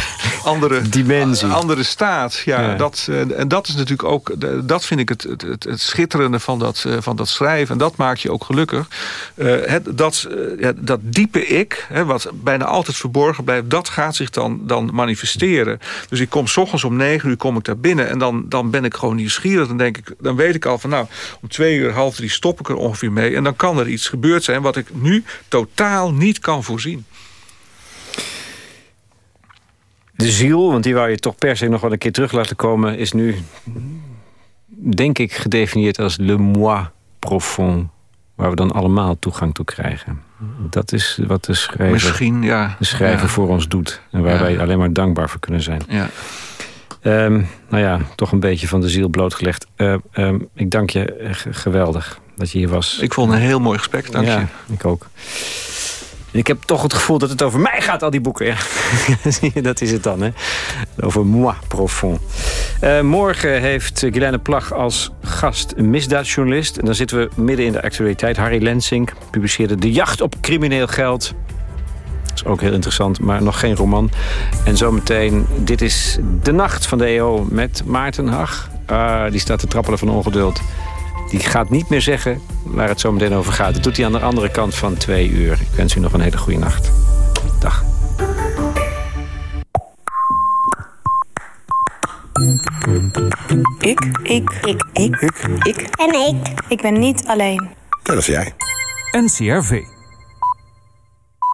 andere dimensie, andere staat. Ja, Dat, en dat is natuurlijk ook, dat vind ik het, het, het, het schitterende van dat, van dat schrijven. En dat maakt je ook gelukkig. Het, dat, ja, dat diepe ik, hè, wat bijna altijd verborgen blijft... dat gaat zich dan, dan manifesteren. Dus ik kom s ochtends om negen uur kom ik daar binnen... en dan, dan ben ik gewoon nieuwsgierig. Dan, denk ik, dan weet ik al van nou, om twee uur, half drie stop ik er ongeveer mee... en dan kan er iets gebeurd zijn wat ik nu totaal niet kan voorzien. De ziel, want die wou je toch per se nog wel een keer terug laten komen... is nu, denk ik, gedefinieerd als le moi profond waar we dan allemaal toegang toe krijgen. Dat is wat de schrijver, Misschien, ja. de schrijver voor ons doet. En waar wij alleen maar dankbaar voor kunnen zijn. Ja. Um, nou ja, toch een beetje van de ziel blootgelegd. Uh, um, ik dank je geweldig dat je hier was. Ik vond een heel mooi gesprek, dank je. ik ook. Ik heb toch het gevoel dat het over mij gaat, al die boeken. [laughs] Dat is het dan, hè. Over moi profond. Uh, morgen heeft Guilaine Plag als gast een misdaadjournalist. En dan zitten we midden in de actualiteit. Harry Lensing publiceerde De Jacht op Crimineel Geld. Dat is ook heel interessant, maar nog geen roman. En zometeen, dit is De Nacht van de EO met Maarten Hag. Uh, die staat te trappelen van ongeduld. Die gaat niet meer zeggen waar het zo meteen over gaat. Dat doet hij aan de andere kant van twee uur. Ik wens u nog een hele goede nacht. Dag. Ik. Ik. Ik. Ik. Ik. Ik. En ik. Ik ben niet alleen. Dat is jij. NCRV.